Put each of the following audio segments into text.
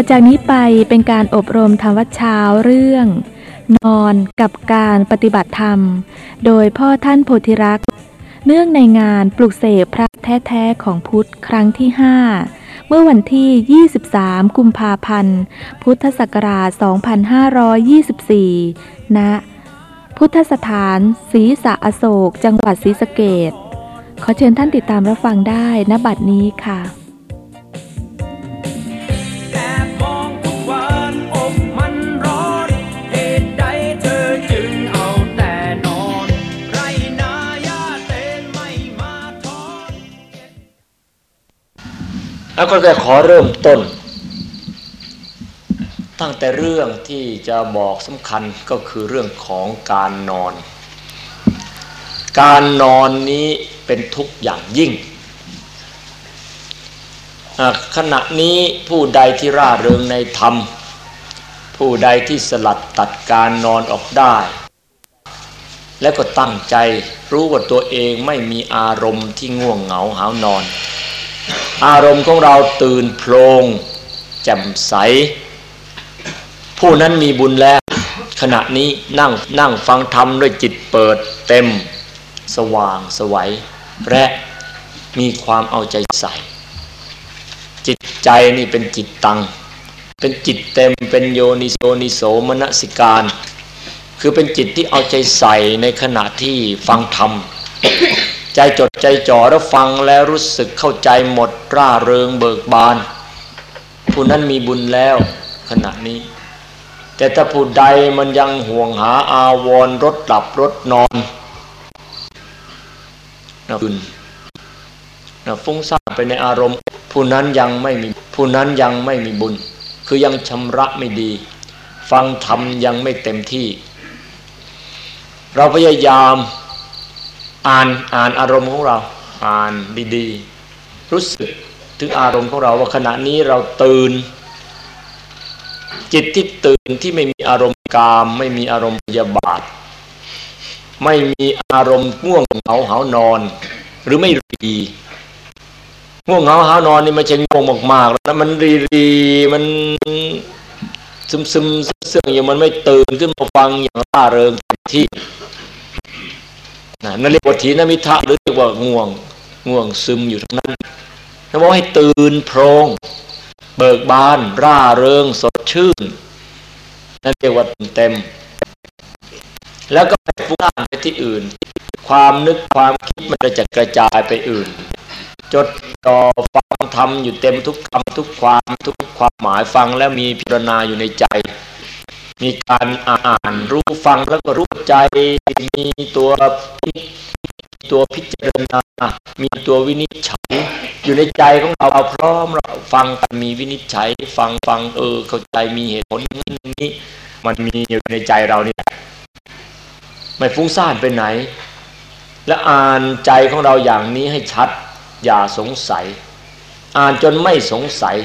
ต่อจากนี้ไปเป็นการอบรมธรรมวัชเช้าเรื่อง นอนกับการปฏิบัติธรรม โดยพ่อท่านโพธิรักษ์ เนื่องในงานปลุกเสกพระแท้ๆของพุทธครั้งที่ 5 เมื่อวันที่ 23 กุมภาพันธ์ พุทธศักราช 2524 ณ พุทธสถานศรีสะอโศก จังหวัดศรีสะเกดขอเชิญท่านติดตามรับฟังได้ณบัดนี้ค่ะ แล้วก็จะขอเริ่มต้น ตั้งแต่เรื่องที่จะบอกสำคัญก็คือเรื่องของการนอน การนอนนี้เป็นทุกอย่างยิ่งขณะนี้ผู้ใดที่ร่าเริงในธรรม ผู้ใดที่สลัดตัดการนอนออกได้ และก็ตั้งใจรู้ว่าตัวเองไม่มีอารมณ์ที่ง่วงเหงาหานอน อารมณ์ของเราตื่นโพลงแจ่มใส ผู้นั้นมีบุญแล้ว ขณะนี้นั่งนั่งฟังธรรมด้วยจิตเปิดเต็ม สว่างสวัยและมีความเอาใจใส่ จิตใจนี่เป็นจิตตัง เป็นจิตเต็มเป็นโยนิโสนิโสมนสิการ คือเป็นจิตที่เอาใจใส่ในขณะที่ฟังธรรม ใจจดใจจ่อแล้วฟังแล้วรู้สึกเข้าใจหมดร่าเริงเบิกบาน ผู้นั้นมีบุญแล้วขณะนี้ แต่ถ้าผู้ใดมันยังห่วงหาอาวรรถหลับรถนอนนะบุญนะฟุ้งซ่านไปในอารมณ์ ผู้นั้นยังไม่มีผู้นั้นยังไม่มีบุญ คือยังชำระไม่ดี ฟังธรรมยังไม่เต็มที่ เราพยายาม อ่านอ่านอารมณ์ของเรา อ่านดีๆ รู้สึกถึงอารมณ์ของเราว่าขณะนี้เราตื่น จิตที่ตื่นที่ไม่มีอารมณ์กาม ไม่มีอารมณ์พยาบาท ไม่มีอารมณ์ง่วงเหงาหานอน หรือไม่รีง่วงเหงาหานอนนี่มันจะง่วงมากๆแล้วมันรีรีมันซึมซึมเสื่องอย่างมันไม่ตื่นขึ้นมาฟังอย่างร่าเริงที่ นั่นเรียกว่าถีนมิทะหรือเรียกว่าง่วงง่วงซึมอยู่ทั้งนั้นถ้าบอกให้ตื่นโพรง เบิกบาน ร่าเริงสดชื่น นั่นเรียกว่าเต็ม แล้วก็ไปฟุ้งซ่านไปที่อื่น ความนึกความคิดมันจะกระจายไปอื่น จดจ่อฟังทำอยู่เต็มทุกคำทุกความทุกความหมายฟังแล้วมีพิจารณาอยู่ในใจ มีการอ่านรู้ฟังแล้วก็รู้ใจ มีตัวตัวพิจารณา มีตัววินิจฉัย อยู่ในใจของเราเพร้อมเราฟังกันมีวินิจฉัย ฟังฟังเออ เข้าใจมีเหตุผลนี้มันมีอยู่ในใจเรานี่ไม่ฟุ้งซ่านไปไหน และอ่านใจของเราอย่างนี้ให้ชัด อย่าสงสัย อ่านจนไม่สงสัย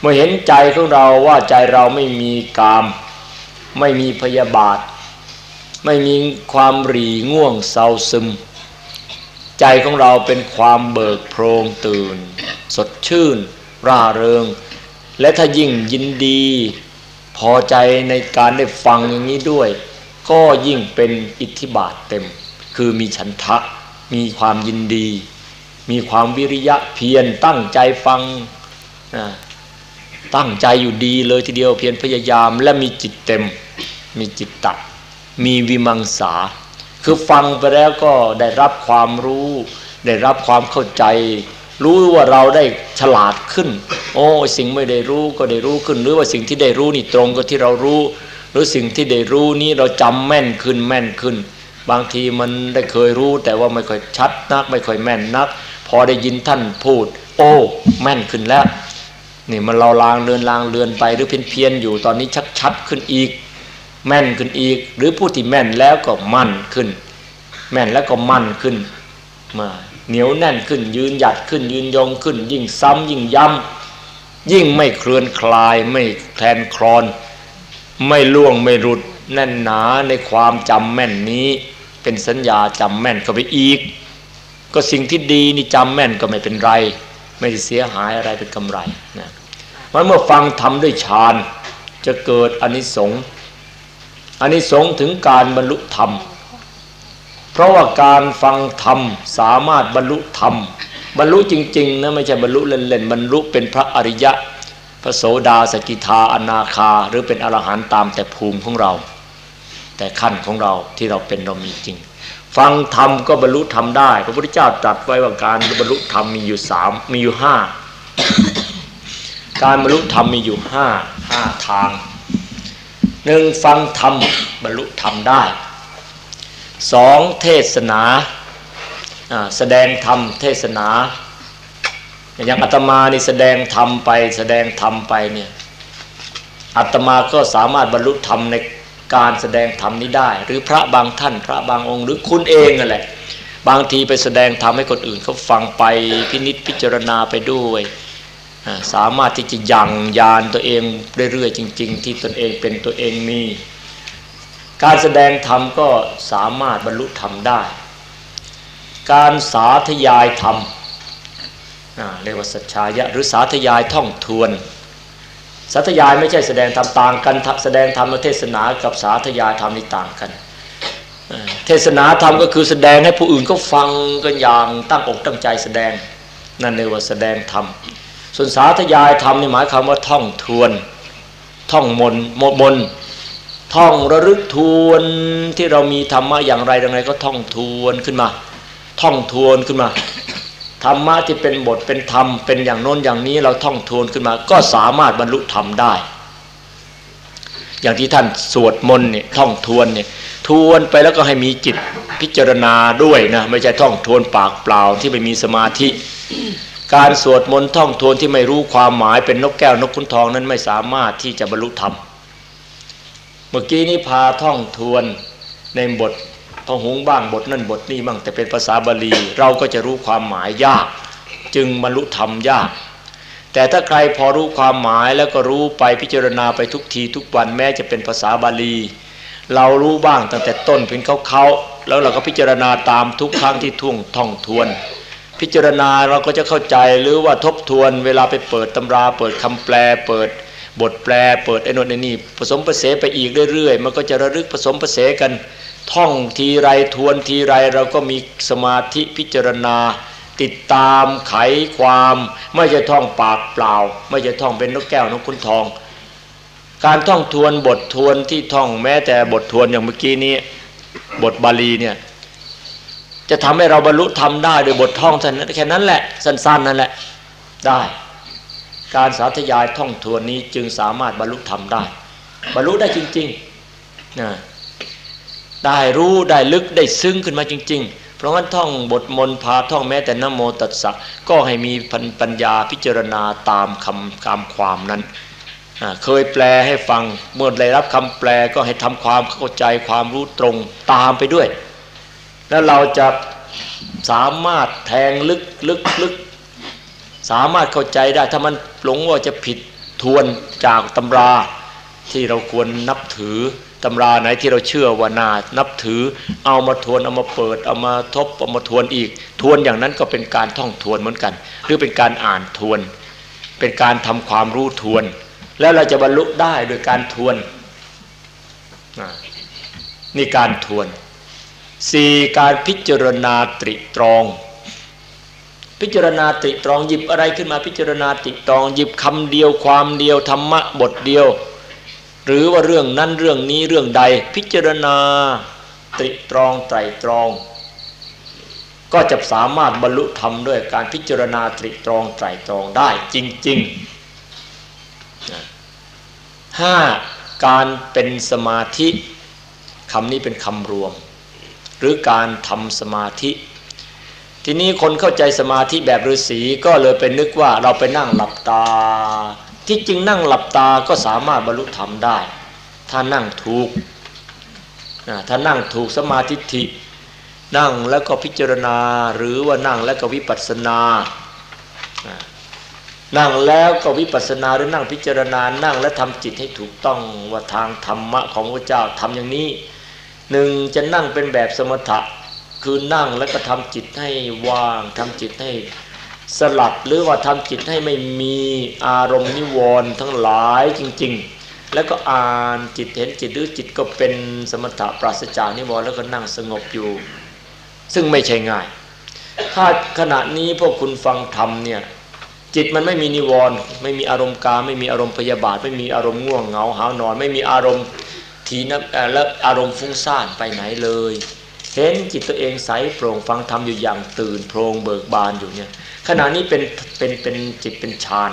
เมื่อเห็นใจของเราว่าใจเราไม่มีกาม ไม่มีพยาบาท ไม่มีความรีง่วงเศร้าซึม ใจของเราเป็นความเบิกโพรงตื่น สดชื่น ร่าเริง และถ้ายิ่งยินดี พอใจในการได้ฟังอย่างนี้ด้วย ก็ยิ่งเป็นอิทธิบาทเต็ม คือมีฉันทะ มีความยินดี มีความวิริยะเพียรตั้งใจฟังนะ ตั้งใจอยู่ดีเลยทีเดียวเพียรพยายามและมีจิตเต็ม มีจิตตัดมีวิมังสา คือฟังไปแล้วก็ได้รับความรู้ ได้รับความเข้าใจ รู้ว่าเราได้ฉลาดขึ้น โอ้สิ่งไม่ได้รู้ก็ได้รู้ขึ้น หรือว่าสิ่งที่ได้รู้นี่ตรงกับที่เรารู้ หรือสิ่งที่ได้รู้นี้เราจำแม่นขึ้นแม่นขึ้น บางทีมันได้เคยรู้ แต่ว่าไม่ค่อยชัดนัก ไม่ค่อยแม่นนัก พอได้ยินท่านพูด โอ้ แม่นขึ้นแล้ว นี่มันเราลางเลือนลางเลือนไปหรือเพี้ยนเพียนอยู่ตอนนี้ชัดชัดขึ้นอีก แม่นขึ้นอีก หรือผู้ที่แม่นแล้วก็มั่นขึ้น แม่นแล้วก็มั่นขึ้นมาเหนียวแน่นขึ้นยืนหยัดขึ้นยืนยงขึ้น ยิ่งซ้ำยิ่งย้ำยิ่งไม่เคลื่อนคลายไม่แคลนคลอน ไม่ล่วงไม่รุดแน่นหนาในความจำแม่นนี้ เป็นสัญญาจำแม่นเข้าไปอีก ก็สิ่งที่ดีนี่จำแม่นก็ไม่เป็นไร ไม่เสียหายอะไรเป็นกำไรนะมันเมื่อฟังทำด้วยฌานจะเกิดอนิสงส์อนิสงส์ถึงการบรรลุธรรม เพราะว่าการฟังธรรมสามารถบรรลุธรรม บรรลุจริงๆนะไม่ใช่บรรลุเล่นๆบรรลุเป็นพระอริยะ พระโสดาสกิทาอนาคา หรือเป็นอรหันต์ตามแต่ภูมิของเรา แต่ขั้นของเราที่เราเป็นเรามีจริง ฟังธรรมก็บรรลุธรรมได้ พระพุทธเจ้าตรัสไว้ว่าการบรรลุธรรมมีอยู่สามมีอยู่ห้าการบรรลุธรรมมีอยู่ห้าห้าทางหนึ่งฟังธรรมบรรลุธรรมได้สองเทศนาแสดงธรรมเทศนาอย่างอาตมานี่แสดงธรรมไป แสดงธรรมไปเนี่ยอาตมาก็สามารถบรรลุธรรมใน การแสดงธรรมนี้ได้ หรือพระบางท่าน พระบางองค์หรือคุณเองนั่นแหละ บางทีไปแสดงธรรมให้คนอื่นเขาฟังไปพินิษพิจารณาไปด้วย สามารถที่จะยังยานตัวเองเรื่อยๆจริง ๆ ที่ตนเองเป็นตัวเองมีการแสดงธรรมก็สามารถบรรลุธรรมได้ การสาธยายธรรมเรียกว่าสัจชายะหรือสาธยายท่องทวน สาธยายไม่ใช่แสดงธรรมต่างกันแสดงธรรมเทศนากับสาธยายธรรมนี่ต่างกัน เทศนาธรรมก็คือแสดงให้ผู้อื่นเขาฟังกันอย่างตั้งอกตั้งใจแสดงนั่นเรียกว่าแสดงธรรมส่วนสาธยายธรรมนี่หมายความว่าท่องทวน ท่องมนมมนท่องระลึกทวนที่เรามีธรรมะอย่างไรอย่างไรก็ท่องทวนขึ้นมา ท่องทวนขึ้นมา ธรรมะที่เป็นบทเป็นธรรมเป็นอย่างโน้นอย่างนี้เราท่องทวนขึ้นมา ก็สามารถบรรลุธรรมได้ อย่างที่ท่านสวดมนต์เนี่ยท่องทวนเนี่ยทวนไปแล้วก็ให้มีจิตพิจารณาด้วยนะไม่ใช่ท่องทวนปากเปล่าที่ไม่มีสมาธิ การสวดมนต์ท่องทวนที่ไม่รู้ความหมายเป็นนกแก้วนกขุนทองนั้นไม่สามารถที่จะบรรลุธรรมเมื่อกี้นี้พาท่องทวนในบท พระหงบ้างบทนั่นบทนี้บ้างแต่เป็นภาษาบาลี เราก็จะรู้ความหมายยาก จึงบรรลุธรรมยาก แต่ถ้าใครพอรู้ความหมายแล้วก็รู้ไปพิจารณาไปทุกทีทุกวันแม้จะเป็นภาษาบาลี เรารู้บ้างตั้งแต่ต้นเป็นเขาๆแล้วเราก็พิจารณาตามทุกครั้งที่ท่วงท่องทวน พิจารณาเราก็จะเข้าใจหรือว่าทบทวนเวลาไปเปิดตำรา เปิดคำแปลเปิดบทแปลเปิดไอ้นนไอ้นี่ผสมประเสไปอีกเรื่อยๆ มันก็จะระลึกผสมประเสกัน ท่องทีไรทวนทีไรเราก็มีสมาธิพิจารณา ติดตามไขความ ไม่จะท่องปากเปล่า ไม่จะท่องเป็นนกแก้วนกขุนทอง การท่องทวนบททวนที่ท่องแม้แต่บททวนอย่างเมื่อกี้นี้ บทบาลีเนี่ยจะทำให้เราบรรลุธรรมได้โดยบทท่องท่านแค่นั้นแหละสั้นๆนั่นแหละได้ การสาธยายท่องทวนนี้จึงสามารถบรรลุธรรมได้ บรรลุได้จริงๆนะ ได้รู้ได้ลึกได้ซึ้งขึ้นมาจริง ๆ เพราะงั้นท่องบทมนพาท่องแม้แต่นโมตัสสะก็ให้มีปัญญาพิจารณาตามคำคำความนั้นเคยแปลให้ฟังเมื่อได้รับคำแปลก็ให้ทำความเข้าใจความรู้ตรงตามไปด้วย แล้วเราจะสามารถแทงลึกลึกลึกสามารถเข้าใจได้ถ้ามันหลงว่าจะผิดทวนจากตำราที่เราควรนับถือ ตำราไหนที่เราเชื่อว่านานับถือเอามาทวนเอามาเปิดเอามาทบเอามาทวนอีก ทวนอย่างนั้นก็เป็นการท่องทวนเหมือนกัน หรือเป็นการอ่านทวน เป็นการทำความรู้ทวน แล้วเราจะบรรลุได้โดยการทวนนี่การทวนสี่การพิจารณาตริตรอง พิจารณาตริตรองหยิบอะไรขึ้นมาพิจารณาตริตรองหยิบคำเดียวความเดียวธรรมะบทเดียว หรือว่าเรื่องนั้นเรื่องนี้เรื่องใดพิจารณาตริตรองไตรตรอง ก็จะสามารถบรรลุธรรมด้วยการพิจารณาตริตรองไตรตรองได้จริงๆห้าการเป็นสมาธิคำนี้เป็นคำรวม หรือการทำสมาธิ ทีนี้คนเข้าใจสมาธิแบบฤาษีก็เลยไปนึกว่าเราไปนั่งหลับตา ที่จริงนั่งหลับตาก็สามารถบรรลุธรรมได้ ถ้านั่งถูกถ้านั่งถูกสมาธิินั่งแล้วก็พิจารณาหรือว่านั่งแล้วก็วิปัสสนา นั่งแล้วก็วิปัสสนาหรือนั่งพิจารณา นั่งและทำจิตให้ถูกต้องว่าทางธรรมะของพระเจ้าทำอย่างนี้หนึ่งจะนั่งเป็นแบบสมถะคือนั่งแล้วก็ทำจิตให้ว่างทำจิตให้ สลัดหรือว่าทำจิตให้ไม่มีอารมณ์นิวรณ์ทั้งหลายจริง ๆ แล้วก็อ่านจิตเห็นจิตหรือจิตก็เป็นสมถะปราศจากนิวรณ์แล้วก็นั่งสงบอยู่ ซึ่งไม่ใช่ง่าย ถ้าขณะนี้พวกคุณฟังธรรมเนี่ยจิตมันไม่มีนิวรณ์ไม่มีอารมณ์กาไม่มีอารมณ์พยาบาท ไม่มีอารมณ์ง่วงเหงาหานอน ไม่มีอารมณ์ทีนับและอารมณ์ฟุ้งซ่านไปไหนเลย เห็นจิตตัวเองใสโปร่งฟังธรรมอยู่อย่างตื่นโพรงเบิกบานอยู่เนี่ย ขณะนี้เป็นเป็นเป็นจิตเป็นฌาน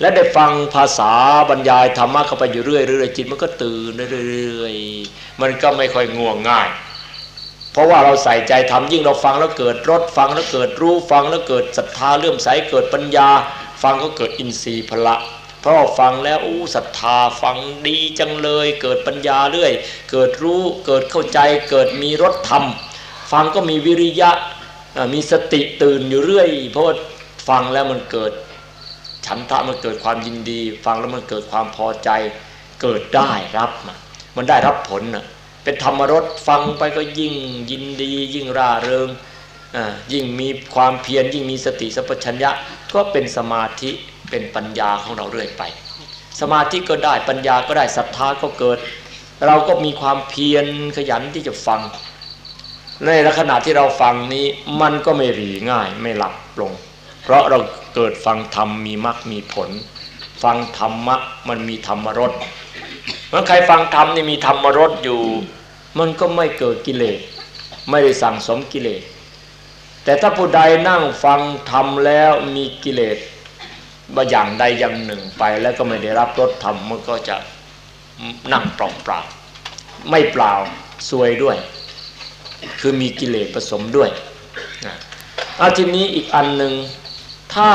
และได้ฟังภาษาบรรยายธรรมะเข้าไปอยู่เรื่อยเรื่อยจิตมันก็ตื่นเรื่อยๆมันก็ไม่ค่อยง่วงง่าย เพราะว่าเราใส่ใจทำยิ่งเราฟังแล้วเกิดรสฟังแล้วเกิดรู้ฟังแล้วเกิดศรัทธาเลื่อมใสเกิดปัญญา ฟังก็เกิดอินทรีย์พละเพราะฟังแล้วอู้ศรัทธาฟังดีจังเลย เกิดปัญญาเรื่อย เกิดรู้เกิดเข้าใจเกิดมีรสธรรม ฟังก็มีวิริยะ มีสติตื่นอยู่เรื่อย เพราะว่าฟังแล้วมันเกิด ฉันทะมันเกิดความยินดี ฟังแล้วมันเกิดความพอใจ เกิดได้รับมันได้รับผลนะเป็นธรรมรสฟังไปก็ยิ่งยินดี ยิ่งร่าเริงยิ่งมีความเพียรยิ่งมีสติสัพพัญญะก็เป็นสมาธิเป็นปัญญาของเราเรื่อยไป สมาธิก็ได้ปัญญาก็ได้ศรัทธาก็เกิด เราก็มีความเพียรขยันที่จะฟัง ในลักษณะที่เราฟังนี้มันก็ไม่หรีง่ายไม่หลับลง เพราะเราเกิดฟังธรรมมีมรรคมีผล ฟังธรรมะมันมีธรรมรสเมื่อใครฟังธรรมนี่มีธรรมรสอยู่ มันก็ไม่เกิดกิเลสไม่ได้สั่งสมกิเลส แต่ถ้าผู้ใดนั่งฟังธรรมแล้วมีกิเลสบางอย่างใดอย่างหนึ่งไปแล้วก็ไม่ได้รับรสธรรมมันก็จะนั่งเปล่าเปล่าไม่เปล่าซวยด้วย คือมีกิเลสผสมด้วยนะอาทีนี้อีกอันหนึ่งถ้า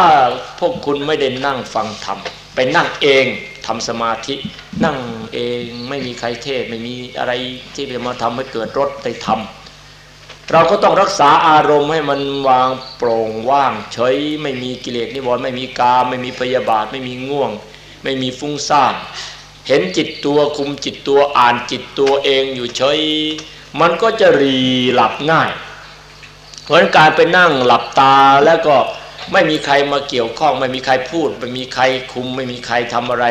พวกคุณไม่ได้นั่งฟังธรรมไปนั่งเองทำสมาธินั่งเองไม่มีใครเทศไม่มีอะไรที่จะมาทำให้เกิดรสไปทำเราก็ต้องรักษาอารมณ์ให้มันวางโปร่งว่างเฉยไม่มีกิเลสนิวรณ์ไม่มีกาไม่มีพยาบาทไม่มีง่วง ไม่มีฟุ้งซ่านเห็นจิตตัวคุมจิตตัวอ่านจิตตัวเองอยู่เฉย มันก็จะรีหลับง่าย เพราะการไปนั่งหลับตาแล้วก็ไม่มีใครมาเกี่ยวข้อง ไม่มีใครพูด ไม่มีใครคุม ไม่มีใครทำอะไร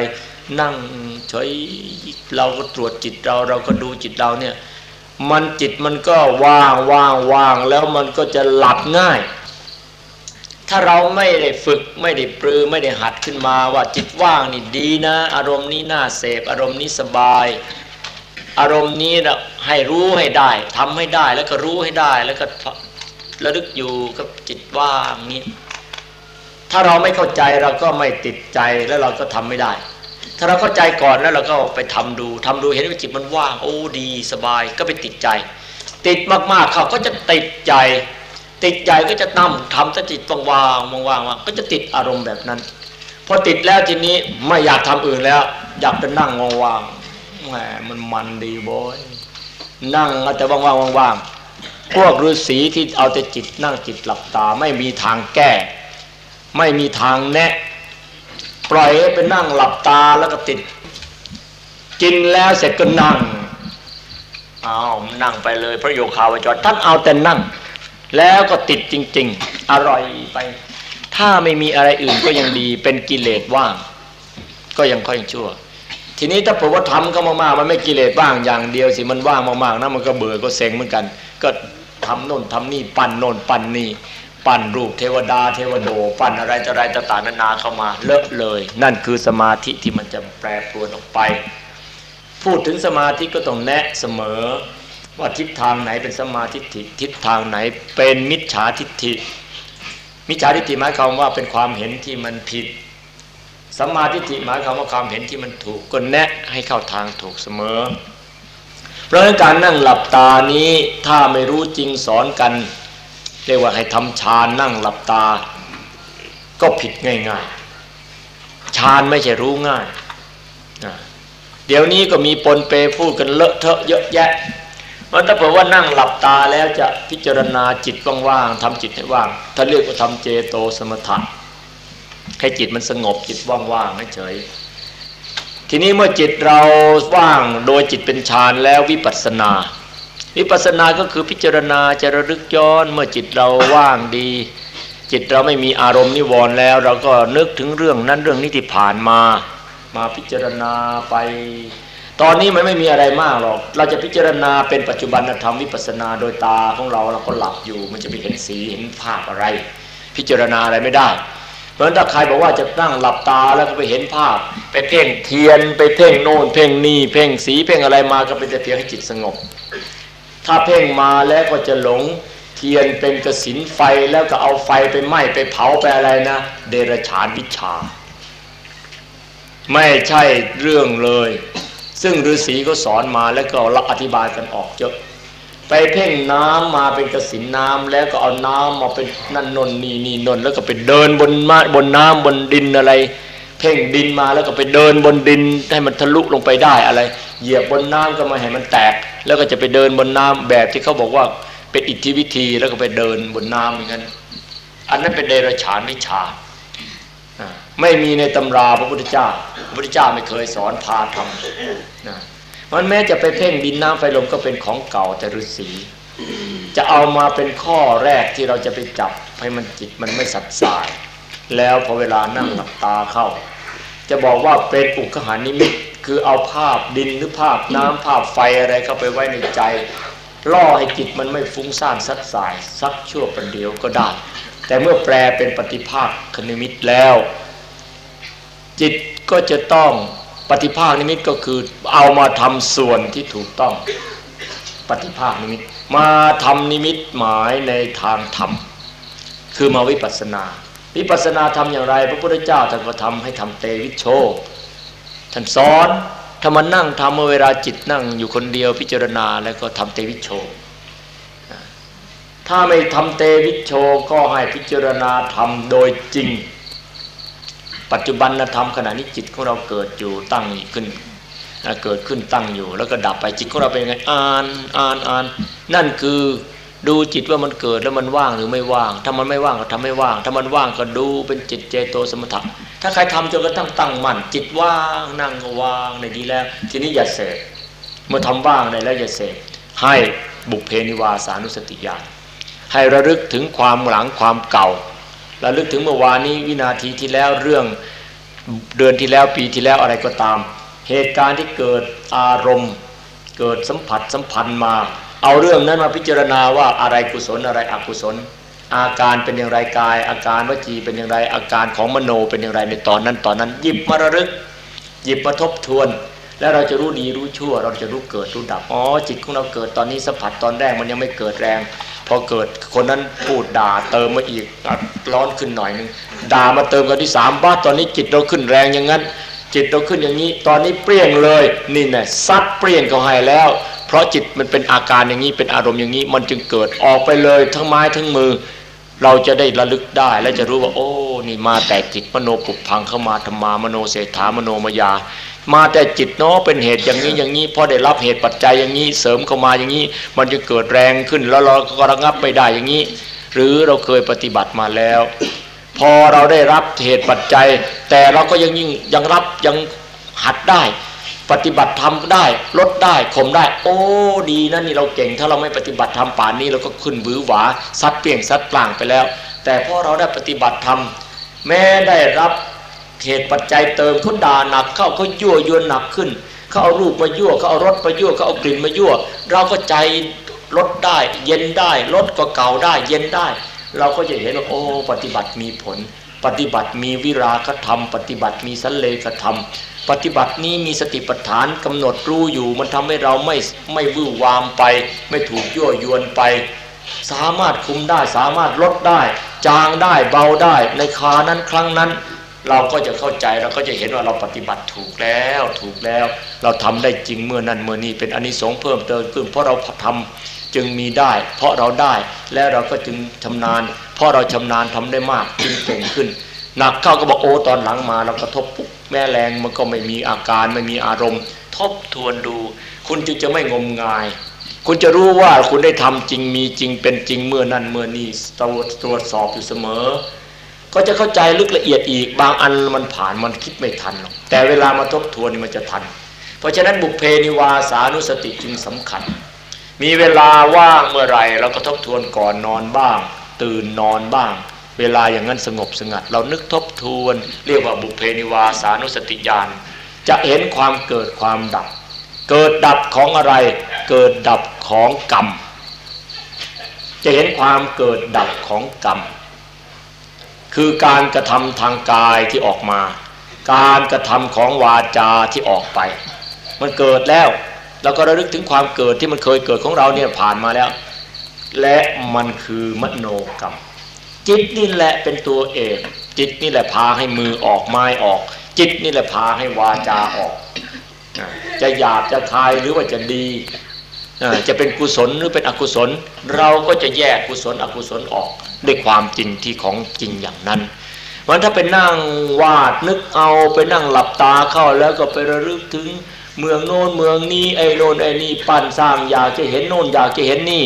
นั่งเฉยเราก็ตรวจจิตเราเราก็ดูจิตเราเนี่ยมันจิตมันก็ว่างว่างว่างแล้วมันก็จะหลับง่าย ถ้าเราไม่ได้ฝึกไม่ได้ปรือไม่ได้หัดขึ้นมาว่าจิตว่างนี่ดีนะ อารมณ์นี้น่าเสพอารมณ์นี้สบาย อารมณ์นี้นะให้รู้ให้ได้ทำให้ได้แล้วก็รู้ให้ได้ แล้วก็ระลึกอยู่กับจิตว่างนี้ถ้าเราไม่เข้าใจเราก็ไม่ติดใจแล้วเราก็ทำไม่ได้ ถ้าเราเข้าใจก่อนแล้วเราก็ไปทำดูทำดูเห็นว่าจิตมันว่างโอ้ดีสบายก็ไปติดใจ ติดมากๆเขาก็จะติดใจ ติดใจก็จะนั่งทำแต่จิตว่างๆว่างๆก็จะติดอารมณ์แบบนั้นพอติดแล้วทีนี้ไม่อยากทำอื่นแล้ว อยากจะนั่งว่างๆ แหมมันมันดีบอยนั่งแต่ว่างๆว่างๆพวกฤาษีที่เอาแต่จิตนั่งจิตหลับตาไม่มีทางแก้ ไม่มีทางแนะ ปล่อยให้ไปนั่งหลับตาแล้วก็ติด กินแล้วเสร็จก็นั่งเอานั่งไปเลย พระโยคาวจรท่านเอาแต่นั่ง แล้วก็ติดจริง ๆ อร่อยไป ถ้าไม่มีอะไรอื่นก็ยังดีเป็นกิเลสว่าง ก็ยังค่อยชั่ว ทีนี้ถ้าผมว่าทำก็มากๆมันไม่กิเลสว่างอย่างเดียวสิมันว่างมากๆนะมันก็เบื่อก็เซ็งเหมือนกัน ก็ทำโน่นทำนี่ปั่นโน่นปั่นนี่ปั้นรูปเทวดาเทวโดปั้นอะไรจะอะไรต่างๆนานาเข้ามาเลอะเลย นั่นคือสมาธิที่มันจะแปรปรวนออกไป พูดถึงสมาธิก็ต้องแนะเสมอ ว่าทิศทางไหนเป็นสมาธิทิศทางไหนเป็นมิจฉาทิฏฐิมิจฉาทิฏฐิหมายความว่าเป็นความเห็นที่มันผิด สัมมาธิิหมายความว่าความเห็นที่มันถูกก็แนะให้เข้าทางถูกเสมอ เพราะการนั่งหลับตานี้ถ้าไม่รู้จริงสอนกัน เรียกว่าให้ทำฌานนั่งหลับตา ก็ผิดง่ายๆฌานไม่ใช่รู้ง่ายเดี๋ยวนี้ก็มีปนเปพูดกันเลอะเทอะเยอะแยะมันถ้าเผื่อว่านั่งหลับตาแล้วจะพิจารณาจิตว่างๆทำจิตให้ว่าง ถ้าเรียกว่าทำเจโตสมถะ ให้จิตมันสงบจิตว่างๆเฉยทีนี้เมื่อจิตเราว่างโดยจิตเป็นฌานแล้ววิปัสสนา วิปัสสนาก็คือพิจารณาจะระลึกย้อน เมื่อจิตเราว่างดี จิตเราไม่มีอารมณ์นิวรณ์แล้ว เราก็นึกถึงเรื่องนั้นเรื่องนี้ที่ผ่านมา มาพิจารณาไป ตอนนี้มันไม่มีอะไรมากหรอก เราจะพิจารณาเป็นปัจจุบันธรรมวิปัสนาโดยตาของเราเราก็หลับอยู่ มันจะไปเห็นสีเห็นภาพอะไร พิจารณาอะไรไม่ได้ ราะฉะนั้นถ้าใครบอกว่าจะนั่งหลับตาแล้วก็ไปเห็นภาพ ไปเพ่งเทียน ไปเพ่งโน่นเพ่งนี่เพ่งสีเพ่งอะไรมาก็เป็นแต่เพียงให้จิตสงบ ถ้าเพ่งมาแล้วก็จะหลงเทียนเป็นกระสินไฟแล้วก็เอาไฟไปไหม้ไปเผาไปอะไรนะ เดรฉานวิชา ไม่ใช่เรื่องเลย ซึ่งฤาษีก็สอนมาแล้วก็เราอธิบายกันออกเยอะ ไปเพ่งน้ำมาเป็นกระสินน้ำแล้วก็เอาน้ำมาเป็นนั่นนนนี่นี่นนแล้วก็ไปเดินบนมาบนน้ำบนดินอะไร เพ่งดินมาแล้วก็ไปเดินบนดินให้มันทะลุลงไปได้อะไร เหยียบบนน้ำก็มาให้มันแตก แล้วก็จะไปเดินบนน้ำแบบที่เขาบอกว่าเป็นอิทธิวิธีแล้วก็ไปเดินบนน้ำเหมือนกันอันนั้นเป็นเดรัจฉานวิชาไม่มีในตำราพระพุทธเจ้า พระพุทธเจ้าไม่เคยสอนพาทำนะ มันแม้จะไปเพ่งดินน้ำไฟลมก็เป็นของเก่าแต่ฤาษีจะเอามาเป็นข้อแรกที่เราจะไปจับให้มันจิตมันไม่สัดสาย แล้วพอเวลานั่งหลับตาเข้า จะบอกว่าเป็นอุกหานิมิตคือเอาภาพดินหรือภาพน้ำภาพไฟอะไรเข้าไปไว้ในใจ ล่อให้จิตมันไม่ฟุ้งซ่านสัดสาย สักชั่วประเดียวก็ได้ แต่เมื่อแปลเป็นปฏิภาคคณิมิตแล้ว จิตก็จะต้อง ปฏิภาคนิมิตก็คือเอามาทำส่วนที่ถูกต้องปฏิภาคนิมิต มาทำนิมิตหมายในทางธรรม คือมาวิปัสนา วิปัสนาทำอย่างไร พระพุทธเจ้าท่านก็ทำให้ทำเตวิโชท่านสอนถ้ามันนั่งทำเมื่อเวลาจิตนั่งอยู่คนเดียวพิจารณาแล้วก็ทำเตวิโชถ้าไม่ทำเตวิโชก็ให้พิจารณาทำโดยจริง ปัจจุบันธรรมขณะนี้จิตของเราเกิดอยู่ตั้งขึ้นเกิดขึ้นตั้งอยู่ แล้วก็ดับไปจิตของเราเป็นไงอ่านอ่านอ่านนั่นคือดูจิตว่ามันเกิดแล้วมันว่างหรือไม่ว่าง ถ้ามันไม่ว่างก็ทำไม่ว่าง ถ้ามันว่างก็ดูเป็นจิตเจโตสมถะถ้าใครทำจนกระทั่งตั้งมั่นจิตว่างนั่งก็ว่างในดีแล้ว ทีนี้อย่าเสพเมื่อทำว่างในแล้วอย่าเสพให้บุพเพนิวาสานุสติญาณให้ระลึกถึงความหลังความเก่า ระลึกถึงเมื่อวานนี้วินาทีที่แล้วเรื่องเดือนที่แล้วปีที่แล้วอะไรก็ตาม เหตุการณ์ที่เกิดอารมณ์ เกิดสัมผัสสัมพันธ์มา เอาเรื่องนั้นมาพิจารณาว่าอะไรกุศลอะไรอกุศล อาการเป็นอย่างไรกาย อาการวจีเป็นอย่างไรอาการของมโนเป็นอย่างไรในตอนนั้นตอนนั้น หยิบมาระลึก หยิบมาทบทวน แล้วเราจะรู้ดีรู้ชั่ว เราจะรู้เกิดรู้ดับอ๋อจิตของเราเกิดตอนนี้สัมผัสตอนแรกมันยังไม่เกิดแรง พอเกิดคนนั้นพูดด่าเติมมาอีกร้อนขึ้นหน่อยนึงด่ามาเติมกันที่สามบ้าตอนนี้จิตเราขึ้นแรงอย่างนั้น จิตเราขึ้นอย่างนี้ ตอนนี้เปรี้ยงเลยนี่แน่ซัดเปรี้ยงเขาให้แล้ว เพราะจิตมันเป็นอาการอย่างนี้เป็นอารมณ์อย่างนี้ มันจึงเกิดออกไปเลยทั้งไม้ทั้งมือ เราจะได้ระลึกได้และจะรู้ว่า โอ้นี่มาแต่จิตมโนปุพังเข้ามาธรรมามโนเศรษฐามโนมายา มาแต่จิตเนาะเป็นเหตุอย่างนี้อย่างนี้พอได้รับเหตุปัจจัยอย่างนี้เสริมเข้ามาอย่างนี้ มันจะเกิดแรงขึ้นแล้วเราก็ระงับไม่ได้อย่างนี้ หรือเราเคยปฏิบัติมาแล้ว พอเราได้รับเหตุปัจจัย แต่เราก็ยังยิ่งยังรับยังหัดได้ปฏิบัติทำได้ลดได้ข่มได้ โอ้ดีนะนี่เราเก่ง ถ้าเราไม่ปฏิบัติทำป่านนี้เราก็ขึ้นบือหวาซัดเปลี่ยงซัดปล่างไปแล้ว แต่พอเราได้ปฏิบัติทำแม้ได้รับ เหตุปัจจัยเติมเขาด่าหนักเข้าเขายั่วยวนหนักขึ้นเขาเอารูปมายั่วเขาเอารสมายั่วเขาเอากลิ่นมายั่ว เราก็ใจลดได้ เย็นได้ลดก็เก่าได้ เย็นได้ เราก็จะเห็นว่าโอ้ปฏิบัติมีผล ปฏิบัติมีวิราคธรรม ปฏิบัติมีสันเลขธรรม ปฏิบัตินี้มีสติปัฏฐานกำหนดรู้อยู่ มันทำให้เราไม่ไม่วื้อวามไป ไม่ถูกยั่วยวนไป สามารถคุมได้สามารถลดได้ จางได้เบาได้ในคานั้นครั้งนั้น เราก็จะเข้าใจเราก็จะเห็นว่าเราปฏิบัติถูกแล้วถูกแล้ว เราทำได้จริงเมื่อนั้นเมื่อนี้เป็นอนิสงส์เพิ่มเติมขึ้นเพราะเราทำจึงมีได้ เพราะเราได้และเราก็จึงชำนาญเพราะเราชำนาญทำได้มากจึงเก่งขึ้นหนักเข้าก็บอกโอ้ตอนหลังมา เรากระทบปุ๊บแม่แรงมันก็ไม่มีอาการไม่มีอารมณ์ ทบทวนดู คุณจึงจะไม่งมงาย คุณจะรู้ว่าคุณได้ทำจริงมีจริงเป็นจริงเมื่อนั้นเมื่อนี้ตรวจตรวจสอบอยู่เสมอ ก็จะเข้าใจลึกละเอียดอีก บางอันมันผ่านมันคิดไม่ทันหรอกแต่เวลามาทบทวนนี่มันจะทัน เพราะฉะนั้นบุพเพนิวาสานุสติจึงสำคัญ มีเวลาว่างเมื่อไรเราก็ทบทวนก่อนนอนบ้าง ตื่นนอนบ้าง เวลาอย่างนั้นสงบสงัด เรานึกทบทวน เรียกว่าบุพเพนิวาสานุสติญาณจะเห็นความเกิดความดับ เกิดดับของอะไร เกิดดับของกรรม จะเห็นความเกิดดับของกรรม คือการกระทำทางกายที่ออกมา การกระทำของวาจาที่ออกไป มันเกิดแล้วเราก็ระลึกถึงความเกิดที่มันเคยเกิดของเราเนี่ยผ่านมาแล้ว และมันคือมโนกรรม จิตนี่แหละเป็นตัวเอกจิตนี่แหละพาให้มือออกไม้ออก จิตนี่แหละพาให้วาจาออก จะหยาบจะคายหรือว่าจะดี จะเป็นกุศลหรือเป็นอกุศล เราก็จะแยกกุศลอกุศลออกด้วยความจริงที่ของจริงอย่างนั้นวันถ้าไปนั่งวาดนึกเอาไปนั่งหลับตาเข้าแล้วก็ไประลึกถึงเมืองโน้นเมืองนี้ไอ้โน้นไอ้นี่ปั้นสร้างอยากจะเห็นโน้นอยากจะเห็นนี่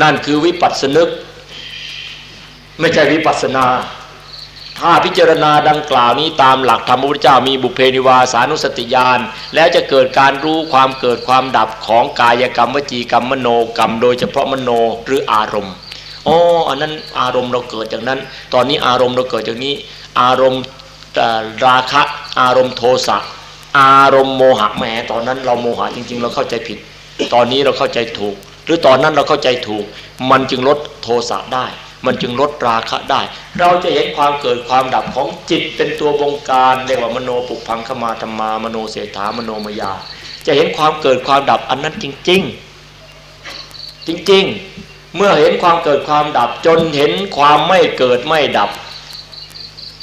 นั่นคือวิปัสสนึก ไม่ใช่วิปัสนา ถ้าพิจารณาดังกล่าวนี้ตามหลักธรรมพุทธเจ้ามีบุเพนิวาสานุสติญาณแล้วจะเกิดการรู้ความเกิดความดับของกายกรรมวจีกรรมมโนกรรม โดยเฉพาะมโนหรืออารมณ์อ๋ออันนั้นอารมณ์เราเกิดจากนั้น ตอนนี้อารมณ์เราเกิดจากนี้ อารมณ์ราคะอารมณ์โทสะอารมณ์โมหะแหมตอนนั้นเราโมหะจริง ๆ เราเข้าใจผิด ตอนนี้เราเข้าใจถูก หรือตอนนั้นเราเข้าใจถูก มันจึงลดโทสะได้ มันจึงลดราคะได้ เราจะเห็นความเกิดความดับของจิตเป็นตัวบงการเรียกว่ามโนปุพังขมาธรรมามโนเสถามโนมยา จะเห็นความเกิดความดับอันนั้นจริง ๆ จริงๆ เมื่อเห็นความเกิดความดับจนเห็นความไม่เกิดไม่ดับ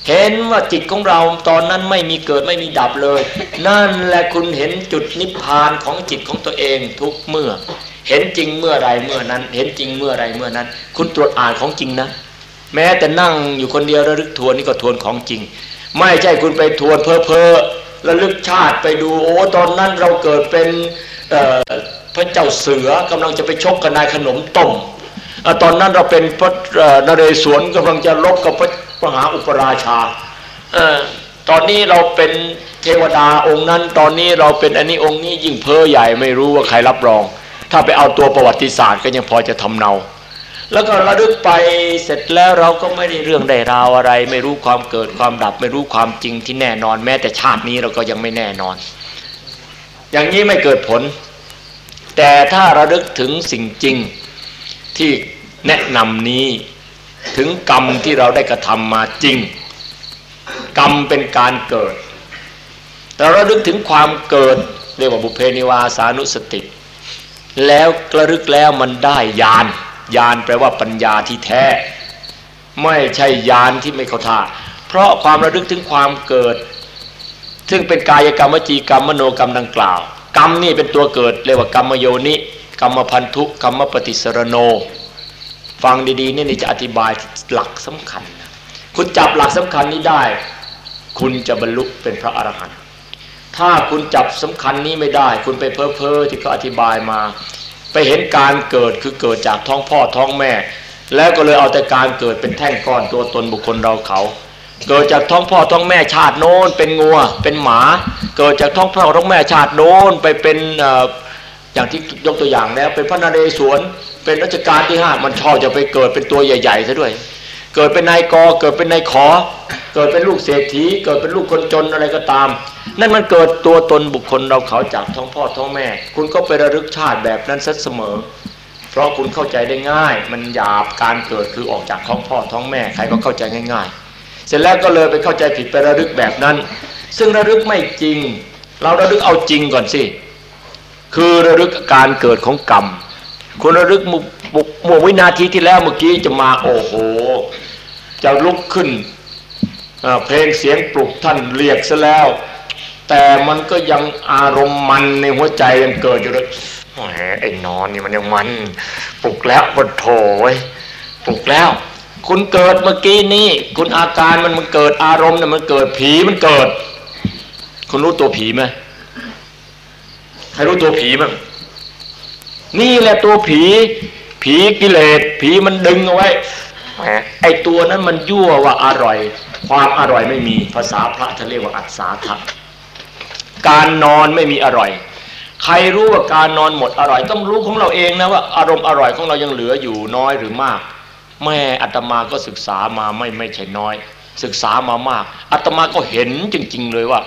เห็นว่าจิตของเราตอนนั้นไม่มีเกิดไม่มีดับเลย นั่นแหละคุณเห็นจุดนิพพานของจิตของตัวเองทุกเมื่อ เห็นจริงเมื่อไรเมื่อนั้น เห็นจริงเมื่อไรเมื่อนั้น คุณตรวจอ่านของจริงนะ แม้แต่นั่งอยู่คนเดียวระลึกทวนนี่ก็ทวนของจริง ไม่ใช่คุณไปทวนเพ้อเพอระลึกชาติไปดูโอ้ตอนนั้นเราเกิดเป็นพระเจ้าเสือกำลังจะไปชกกับนายขนมต้มตอนนั้นเราเป็นพระนเรศวรกำลังจะลบกับพระมหาอุปราชาตอนนี้เราเป็นเทวดาองค์นั้น ตอนนี้เราเป็นอันนี้องค์นี้ยิ่งเพ้อใหญ่ไม่รู้ว่าใครรับรอง ถ้าไปเอาตัวประวัติศาสตร์ก็ยังพอจะทำเนา แล้วก็ระลึกไปเสร็จแล้วเราก็ไม่ได้เรื่องได้ราวอะไร ไม่รู้ความเกิดความดับ ไม่รู้ความจริงที่แน่นอน แม้แต่ชาตินี้เราก็ยังไม่แน่นอน อย่างนี้ไม่เกิดผล แต่ถ้าระลึกถึงสิ่งจริงที่แนะนำนี้ถึงกรรมที่เราได้กระทำมาจริง กรรมเป็นการเกิด แต่เราลึกถึงความเกิดเรียกว่าบุเพนิวาสานุสติ แล้วกระลึกแล้วมันได้ญาณญาณแปลว่าปัญญาที่แท้ ไม่ใช่ญาณที่ไม่เข้าท่า เพราะความระลึกถึงความเกิด ซึ่งเป็นกายกรรมวจีกรรมมโนกรรมดังกล่าว กรรมนี่เป็นตัวเกิดเรียกว่ากรรมโยนิกรรมพันธุกรรมปฏิสรโน ฟังดีๆนี่จะอธิบายหลักสำคัญ คุณจับหลักสำคัญนี้ได้ คุณจะบรรลุเป็นพระอรหันต์ ถ้าคุณจับสำคัญนี้ไม่ได้ คุณไปเพ้อเพอที่เขาอธิบายมา ไปเห็นการเกิดคือเกิดจากท้องพ่อท้องแม่ แล้วก็เลยเอาแต่การเกิดเป็นแท่งก้อนตัวตนบุคคลเราเขา เกิดจากท้องพ่อท้องแม่ชาติโน้นเป็นงัวเป็นหมา เกิดจากท้องพ่อท้องแม่ชาติโน้นไปเป็นอย่างที่ยกตัวอย่างแล้วเป็นพระนเรศวรเป็นรัชกาลที่ห้ามันชอบจะไปเกิดเป็นตัวใหญ่ๆซะด้วย เกิดเป็นนายกเกิดเป็นนายขอ เกิดเป็นลูกเศรษฐี เกิดเป็นลูกคนจนอะไรก็ตาม นั่นมันเกิดตัวตนบุคคลเราเขาจากท้องพ่อท้องแม่ คุณก็ไประลึกชาติแบบนั้นเสมอ เพราะคุณเข้าใจได้ง่าย มันหยาบการเกิดคือออกจากท้องพ่อท้องแม่ใครก็เข้าใจง่าย ๆ เสร็จแล้วก็เลยไปเข้าใจผิดไประลึกแบบนั้น ซึ่งระลึกไม่จริง เราระลึกเอาจริงก่อนสิคือระลึกการเกิดของกรรมคุณระลึกมุกมวินาทีที่แล้วเมื่อกี้จะมาโอ้โห จะลุกขึ้นเพลงเสียงปลุกท่านเรียกซะแล้ว แต่มันก็ยังอารมณ์มันในหัวใจยังเกิดอยู่เลยแหมไอ้นอนนี่มันยังมัน ปลุกแล้วมันโถยปลุกแล้ว คุณเกิดเมื่อกี้นี้คุณอาการมันมันเกิดอารมณ์เนี่ยมันเกิดผีมันเกิด คุณรู้ตัวผีไหมใครรู้ตัวผีมั้งนี่แหละตัวผี ผีกิเลสผีมันดึงเอาไว้ ไอตัวนั้นมันยั่วว่าอร่อย ความอร่อยไม่มีภาษาพระท่านเรียกว่าอัศาทัการนอนไม่มีอร่อย ใครรู้ว่าการนอนหมดอร่อย ต้องรู้ของเราเองนะว่าอารมณ์อร่อยของเรายังเหลืออยู่น้อยหรือมาก แม่อาตมาก็ศึกษามาไม่ไม่ใช่น้อย ศึกษามามากอาตมาก็เห็นจริง ๆ เลยว่า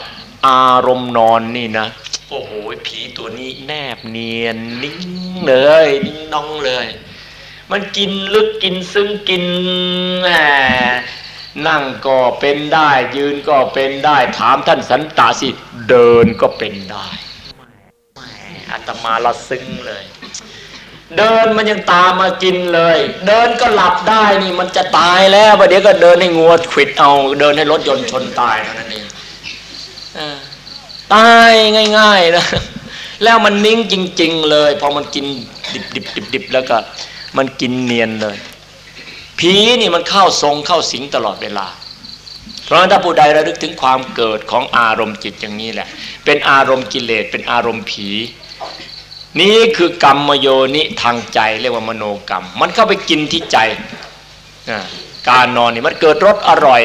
อารมณ์นอนนี่นะโอ้โหผีตัวนี้แนบเนียนนิ่งเลยนิ่งน้องเลย มันกินลึกกินซึ้งกินแหมนั่งก็เป็นได้ ยืนก็เป็นได้ ถามท่านสันตาสิเดินก็เป็นได้อาตมาละซึ้งเลย เดินมันยังตามมากินเลย เดินก็หลับได้นี่มันจะตายแล้วประเดี๋ยวก็เดินให้งัวขิดเอาเดินให้รถยนต์ชนตายเท่านั้นเองตายง่ายๆนะแล้วมันนิ่งจริง ๆ เลยพอมันกินดิบดิบดิบดิบแล้วก็ มันกินเนียนเลยผีนี่มันเข้าทรงเข้าสิงตลอดเวลา เพราะฉะนั้นถ้าผู้ใดระลึกถึงความเกิดของอารมณ์จิตอย่างนี้แหละ เป็นอารมณ์กิเลสเป็นอารมณ์ผี นี่คือกรรมโยนิทางใจเรียกว่ามโนกรรม มันเข้าไปกินที่ใจการนอนนี่มันเกิดรสอร่อย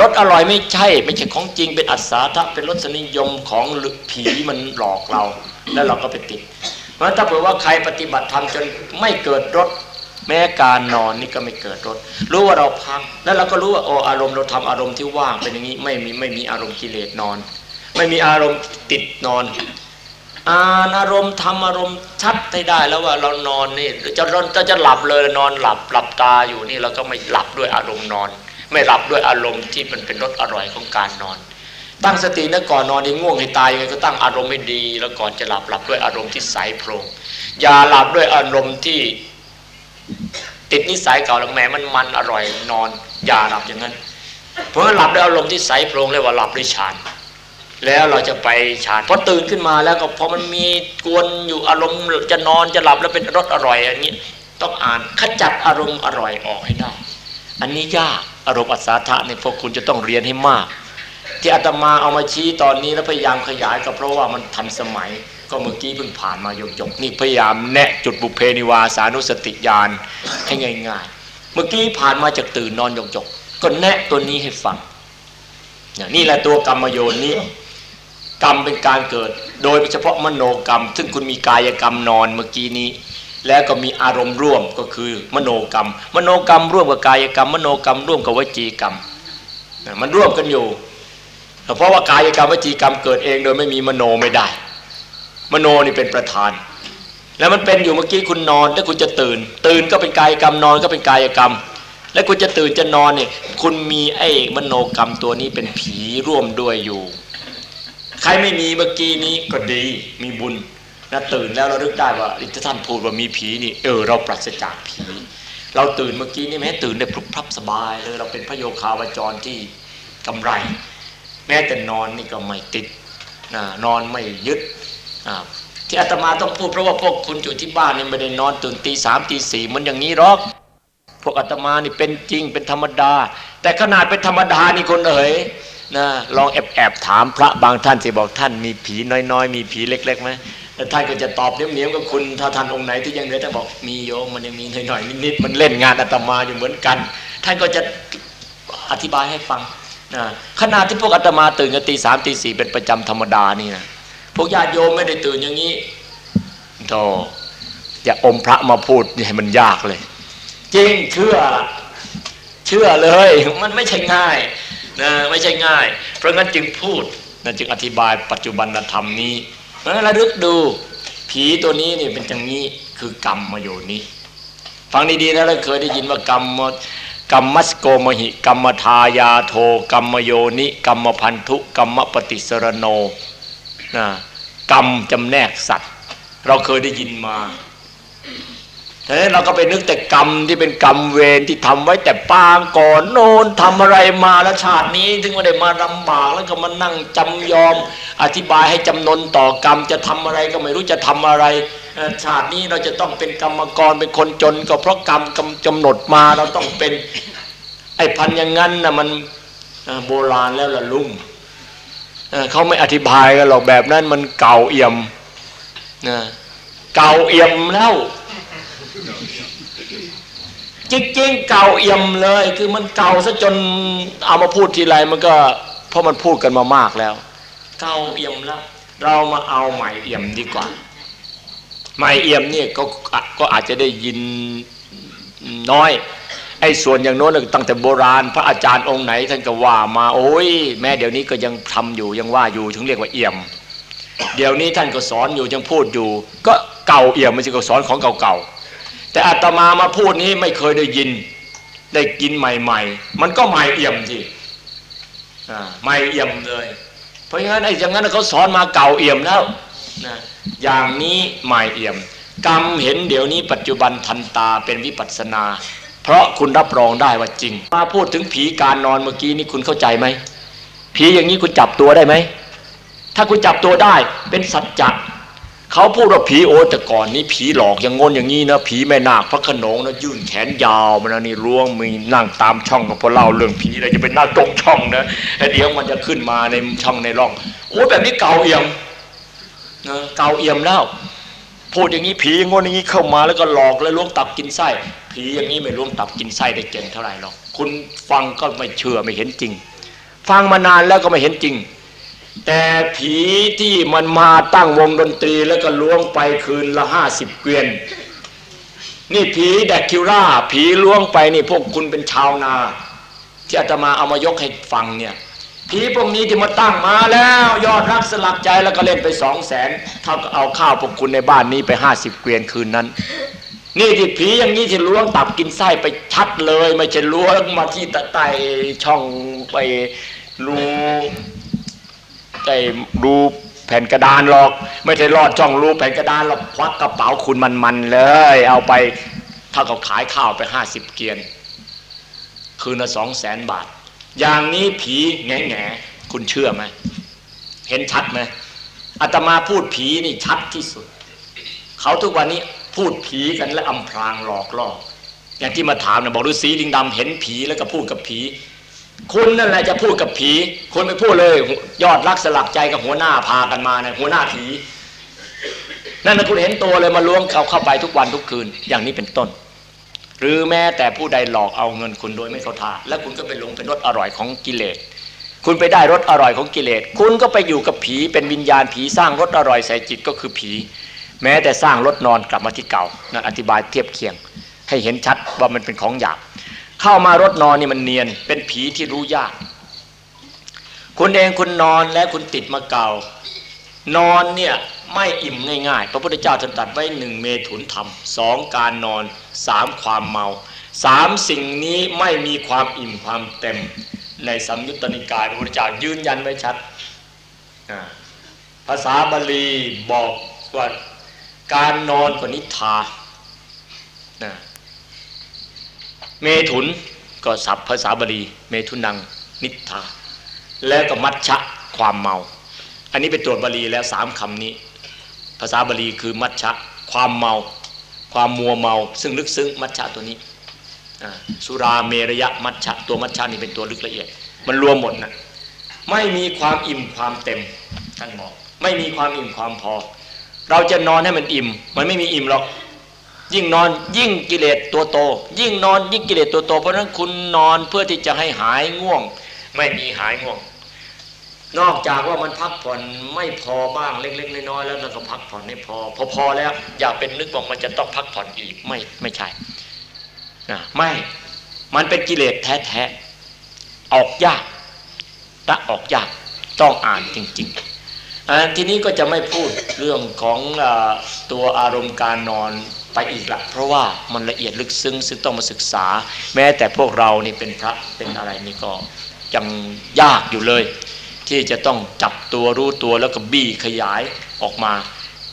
รสอร่อยไม่ใช่ ไม่ใช่ของจริงเป็นอัศาทะเป็นรสนิยมของผีมันหลอกเรา แล้วเราก็ไปติด เพราะถ้าเผื่อว่าใครปฏิบัติธรรมจนไม่เกิดรสแม้การนอนนี่ก็ไม่เกิดรสรู้ว่าเราพักแล้วเราก็รู้ว่าโอ้อารมณ์เราทำอารมณ์ที่ว่างเป็นอย่างนี้ไม่มีไม่มีอารมณ์กิเลสนอน ไม่มีอารมณ์ติดนอนอานอารมณ์ทำอารมณ์ชัดให้ได้แล้วว่าเรานอนนี่จะจะจะหลับเลยนอนหลับหลับตาอยู่นี่เราก็ไม่หลับด้วยอารมณ์นอน ไม่หลับด้วยอารมณ์ที่มันเป็นรสอร่อยของการนอน ตั้งสตินะก่อนนอนนี่ง่วงให้ตายยังไงก็ตั้งอารมณ์ไม่ดี แล้วก่อนจะหลับหลับด้วยอารมณ์ที่ใสโพรงอย่าหลับด้วยอารมณ์ที่ติดนิสัยเก่าแล้วแม่มันมันอร่อยนอน อย่าหลับอย่างนั้น เพราะหลับด้วยอารมณ์ที่ใสโพรงเรียกว่าหลับด้วยฌานแล้วเราจะไปฌานพอตื่นขึ้นมาแล้วก็พอมันมีกวนอยู่อารมณ์จะนอนจะหลับแล้วเป็นรสอร่อยอย่างนี้ต้องอ่านขจัดอารมณ์อร่อยออกให้ได้ อันนี้ยากอารมณ์อัศทะเนี่ยพวกคุณจะต้องเรียนให้มาก ที่อาตมาเอามาชี้ตอนนี้แล้วพยายามขยายก็เพราะว่ามันทันสมัย ก็เมื่อกี้เพิ่งผ่านมาหยกๆนี่พยายามแนะจุดบุเพนิวาสานุสติญาณให้ง่าย ๆ เมื่อกี้ผ่านมาจากตื่นนอนหยกๆก็แนะตัวนี้ให้ฟังนี่แหละตัวกรรมโยนนี้กรรมเป็นการเกิด โดยเฉพาะมโนกรรม ซึ่งคุณมีกายกรรมนอนเมื่อกี้นี้ แล้วก็มีอารมณ์ร่วมก็คือมโนกรรม มโนกรรมร่วมกับกายกรรม มโนกรรมร่วมกับวจีกรรม มันร่วมกันอยู่ เพราะว่ากายกรรมวจีกรรมเกิดเองโดยไม่มีมโนไม่ได้ มโนนี่เป็นประธาน แล้วมันเป็นอยู่เมื่อกี้คุณนอนถ้าคุณจะตื่น ตื่นก็เป็นกายกรรมนอนก็เป็นกายกรรม แล้วคุณจะตื่นจะนอนเนี่ยคุณมีไอ้มโนกรรมตัวนี้เป็นผีร่วมด้วยอยู่ ใครไม่มีเมื่อกี้นี้ก็ดีมีบุญนะตื่นแล้วเราลึกได้ว่าที่ท่านพูดว่ามีผีนี่เออเราปราศจากผี เราตื่นเมื่อกี้นี่แม้ตื่นได้พลุบพลับสบายเลยเราเป็นพระโยคาวจรที่กำไร แม้แต่นอนนี่ก็ไม่ติดนอนไม่ยึดที่อาตมาต้องพูดเพราะว่าพวกคุณอยู่ที่บ้านนี่ไม่ได้นอนตื่นตีสามตีสี่มันอย่างนี้หรอก พวกอาตมานี่เป็นจริงเป็นธรรมดา แต่ขนาดเป็นธรรมดานี่คนเอ๋ยนะลองแอบแอบถามพระบางท่านสิบอกท่านมีผีน้อยๆ มีผีเล็กๆไหมแต่ท่านก็จะตอบเนี้ยๆกับคุณถ้าท่านองค์ไหนที่ยังเหลือท่บอกมีโยมมันยังมีหน้อยๆนิดๆมันเล่นงานอาตมาอยู่เหมือนกัน ท่านก็จะอธิบายให้ฟัง ขนาดที่พวกอาตมาตื่นกันตีสามตีสี่เป็นประจำธรรมดานี่นะพวกญาติโยมไม่ได้ตื่นอย่างนี้โธ่อย่าอมพระมาพูดให้มันยากเลย จริงเชื่อ เชื่อเลย มันไม่ใช่ง่ายนะไม่ใช่ง่าย เพราะงั้นจึงพูดนะจึงอธิบายปัจจุบันธรรมนี้เพราะงั้นระลึกดู ผีตัวนี้นี่เป็นอย่างนี้คือกรรมมาโยนี้ฟังดีๆนะเราเคยได้ยินว่ากรรม กรรมัสโกมหิกรรมทายาโทกรรมโยนิกรรมพันธุกรรมปฏิสรโนนะกรรมจำแนกสัตว์ เราเคยได้ยินมาแต่เราก็ไปนึกแต่กรรมที่เป็นกรรมเวรที่ทำไว้แต่ปางก่อนโน้นทำอะไรมาแล้วชาตินี้ ถึงมาได้มาลำบากแล้วก็มานั่งจำยอม อธิบายให้จำนนต่อกรรมจะทำอะไรก็ไม่รู้จะทำอะไร ชาตินี้เราจะต้องเป็นกรรมกรเป็นคนจน ก็เพราะกรรมกำหนดมาเราต้องเป็นไอ้พันอย่างนั้นนะมันโบราณแล้วล่ะลุงเขาไม่อธิบายกันหรอกแบบนั้นมันเก่าเอี่ยมนะเก่าเอี่ยมแล้วจริงๆเก่าเอี่ยมเลย คือมันเก่าซะจนเอามาพูดทีไรมันก็เพราะมันพูดกันมามากแล้ว เก่าเอี่ยมแล้ว เรามาเอาใหม่เอี่ยมดีกว่า ใหม่เอี่ยมเนี่ยก็ก็อาจจะได้ยินน้อยไอ้ส่วนอย่างโน้นตั้งแต่โบราณ พระอาจารย์องค์ไหนท่านก็ว่ามาโอ้ยแม้เดี๋ยวนี้ก็ยังทำอยู่ยังว่าอยู่ถึงเรียกว่าเอี่ยม เดี๋ยวนี้ท่านก็สอนอยู่ยังพูดอยู่ ก็เก่าเอี่ยมมันจะก็สอนของเก่าๆแต่อาตมามาพูดนี้ไม่เคยได้ยิน ได้กินใหม่ ๆ มันก็ใหม่เอี่ยมสิใหม่เอี่ยมเลย เพราะงั้นไอ้อย่างนั้นเขาสอนมาเก่าเอี่ยมแล้ว นะอย่างนี้หม่เอี่ยม กรรมเห็นเดี๋ยวนี้ปัจจุบันทันตาเป็นวิปัสนา เพราะคุณรับรองได้ว่าจริง มาพูดถึงผีการนอนเมื่อกี้นี่คุณเข้าใจไหมผีอย่างนี้คุณจับตัวได้ไหมถ้าคุณจับตัวได้เป็นสัจจะเขาพูดว่าผีโอแต่ก่อนนี้ผีหลอกอย่างงนอย่างนี้นะผีแม่นาคพระขนงนะยื่นแขนยาวมันนี่ล้วงมีนั่งตามช่องพอเล่าเรื่องผีเรจะเป็นหน้าตรงช่องนะเดี๋ยวมันจะขึ้นมาในช่องในร่องโอ้แบบนี้เก่าเอี่ยม เก่าเอี่ยมแล้วพูดอย่างนี้ผีงนอย่างนี้เข้ามาแล้วก็หลอกแล้วล้วงตับกินไส้ผีอย่างนี้ไม่ล้วงตับกินไส้ได้เก่งเท่าไหร่หรอกคุณฟังก็ไม่เชื่อไม่เห็นจริง ฟังมานานแล้วก็ไม่เห็นจริง แต่ผีที่มันมาตั้งวงดนตรีแล้วก็ล้วงไปคืนละห้าสิบเกวียน นี่ผีแดกคิวราผีล้วงไปนี่พวกคุณเป็นชาวนา ที่อาตมาเอามายกให้ฟังเนี่ย ผีพวกนี้ที่มาตั้งมาแล้ว ยอดรักสลักใจแล้วก็เล่นไปสองแสนเท่ากับเอาข้าวพวกคุณในบ้านนี้ไปห้าสิบเกวียนคืนนั้น นี่ที่ผีอย่างนี้ที่ล้วงตับกินไส้ไปชัดเลย ไม่ใช่ล้วงมาที่ตะไตช่องไปรูไอ้รูแผ่นกระดานหรอก ไม่ใช่รอดช่องรูแผ่นกระดานหรอกควักกระเป๋าคุณมันๆเลย เอาไปเท่ากับขายข้าวไปห้าสิบเกวียนคืนละสองแสนบาท อย่างนี้ผีแง่แง่คุณเชื่อไหมเห็นชัดไหมอาตมาพูดผีนี่ชัดที่สุด เขาทุกวันนี้พูดผีกันและอำพรางหลอกล่ออย่างที่มาถามนะบอกฤาษีลิงดำเห็นผีแล้วก็พูดกับผี คุณนั่นแหละจะพูดกับผีคุณไปพูดเลย ยอดรักสลักใจกับหัวหน้าพากันมานะหัวหน้าผีนั่นนะคุณเห็นตัวเลยมาล้วงเขาเข้าไปทุกวันทุกคืน อย่างนี้เป็นต้น หรือแม้แต่ผู้ใดหลอกเอาเงินคุณโดยไม่เข้าท่าแล้วคุณก็ไปลงเป็นรสอร่อยของกิเลสคุณไปได้รสอร่อยของกิเลสคุณก็ไปอยู่กับผีเป็นวิญญาณผีสร้างรสอร่อยใส่จิตก็คือผี แม้แต่สร้างรถนอนกลับมาที่เก่านั่นอธิบายเทียบเคียง ให้เห็นชัดว่ามันเป็นของหยาบเข้ามารถนอนนี่มันเนียน เป็นผีที่รู้ยาก คุณเองคุณนอนและคุณติดมาเก่า นอนเนี่ย ไม่อิ่มง่ายๆ พระพุทธเจ้าท่านตรัสไว้หนึ่งเมถุนธรรมสองการนอนสามความเมาสามสิ่งนี้ไม่มีความอิ่มความเต็มในสัมยุตตนิกายพระพุทธเจ้ายืนยันไว้ชัด ภาษาบาลีบอกว่าการนอนกว่านิทาเมถุนก็ศัพท์ภาษาบาลีเมถุนังนิทา แล้วก็มัชชะความเมา อันนี้เป็นตัวบาลีแล้วสามคำนี้ ภาษาบาลีคือมัชชะความเมา ความมัวเมา ซึ่งลึกซึ้งมัชชะตัวนี้สุราเมรยะมัชชะตัวมัชชะนี่เป็นตัวลึกละเอียด มันรวมหมดนะไม่มีความอิ่มความเต็มท่านบอกไม่มีความอิ่มความพอ เราจะนอนให้มันอิ่ม มันไม่มีอิ่มหรอกยิ่งนอนยิ่งกิเลสตัวโต ยิ่งนอนยิ่งกิเลสตัวโต เพราะนั้นคุณนอนเพื่อที่จะให้หายง่วง ไม่มีหายง่วง นอกจากว่ามันพักผ่อนไม่พอบ้างเล็ก ๆ น้อยๆแล้วเราก็พักผ่อนไม่พอ พอพอแล้ว อย่าเป็นนึกว่ามันจะต้องพักผ่อนอีกไม่ไม่ใช่นะไม่มันเป็นกิเลสแท้ๆออกยากละออกยากต้องอ่านจริงๆอทีนี้ก็จะไม่พูดเรื่องของอตัวอารมณ์การนอนไปอีกละเพราะว่ามันละเอียดลึกซึ้งซึ่งต้องมาศึกษา แม้แต่พวกเรานี่เป็นพระเป็นอะไรนี่ก็ยังยากอยู่เลย ที่จะต้องจับตัวรู้ตัวแล้วก็บี้ขยายออกมา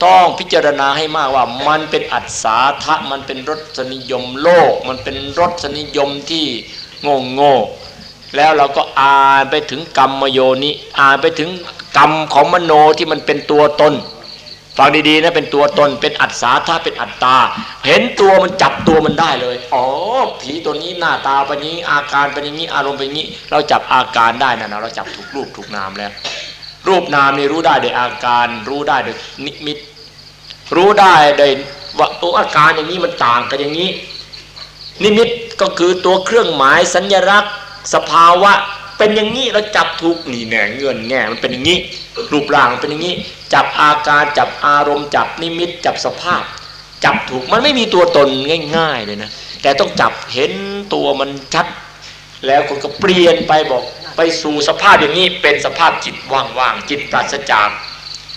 ต้องพิจารณาให้มากว่ามันเป็นอัศาทะมันเป็นรสนิยมโลก มันเป็นรสนิยมที่งงโง่แล้วเราก็อ่านไปถึงกรรมโยนิอ่านไปถึงกรรมของมโนที่มันเป็นตัวตน ฟังดีๆนะเป็นตัวตนเป็นอัศาธาเป็นอัตตา เห็นตัวมันจับตัวมันได้เลย อ๋อ ผีตัวนี้หน้าตาเป็นนี้อาการเป็นอย่างนี้อารมณ์เป็นอย่างนี้ เราจับอาการได้นะนะเราจับถูกรูปถูกนามแล้ว รูปนามนี่รู้ได้โดยอาการ รู้ได้โดยนิมิต รู้ได้โดยว่าตัวอาการอย่างนี้มันต่างกันอย่างนี้ นิมิตก็คือตัวเครื่องหมายสัญลักษณ์ สภาวะ เป็นอย่างนี้เราจับถูกนี่แน่เงินแง่มันเป็นอย่างนี้รูปร่างเป็นอย่างนี้ จับอาการจับอารมณ์จับนิมิตจับสภาพ จับถูกมันไม่มีตัวตนง่าย ๆ เลยนะแต่ต้องจับเห็นตัวมันชัด แล้วคุณก็เปลี่ยนไปบอก ไปสู่สภาพอย่างนี้เป็นสภาพจิตว่างๆจิตปราศจาก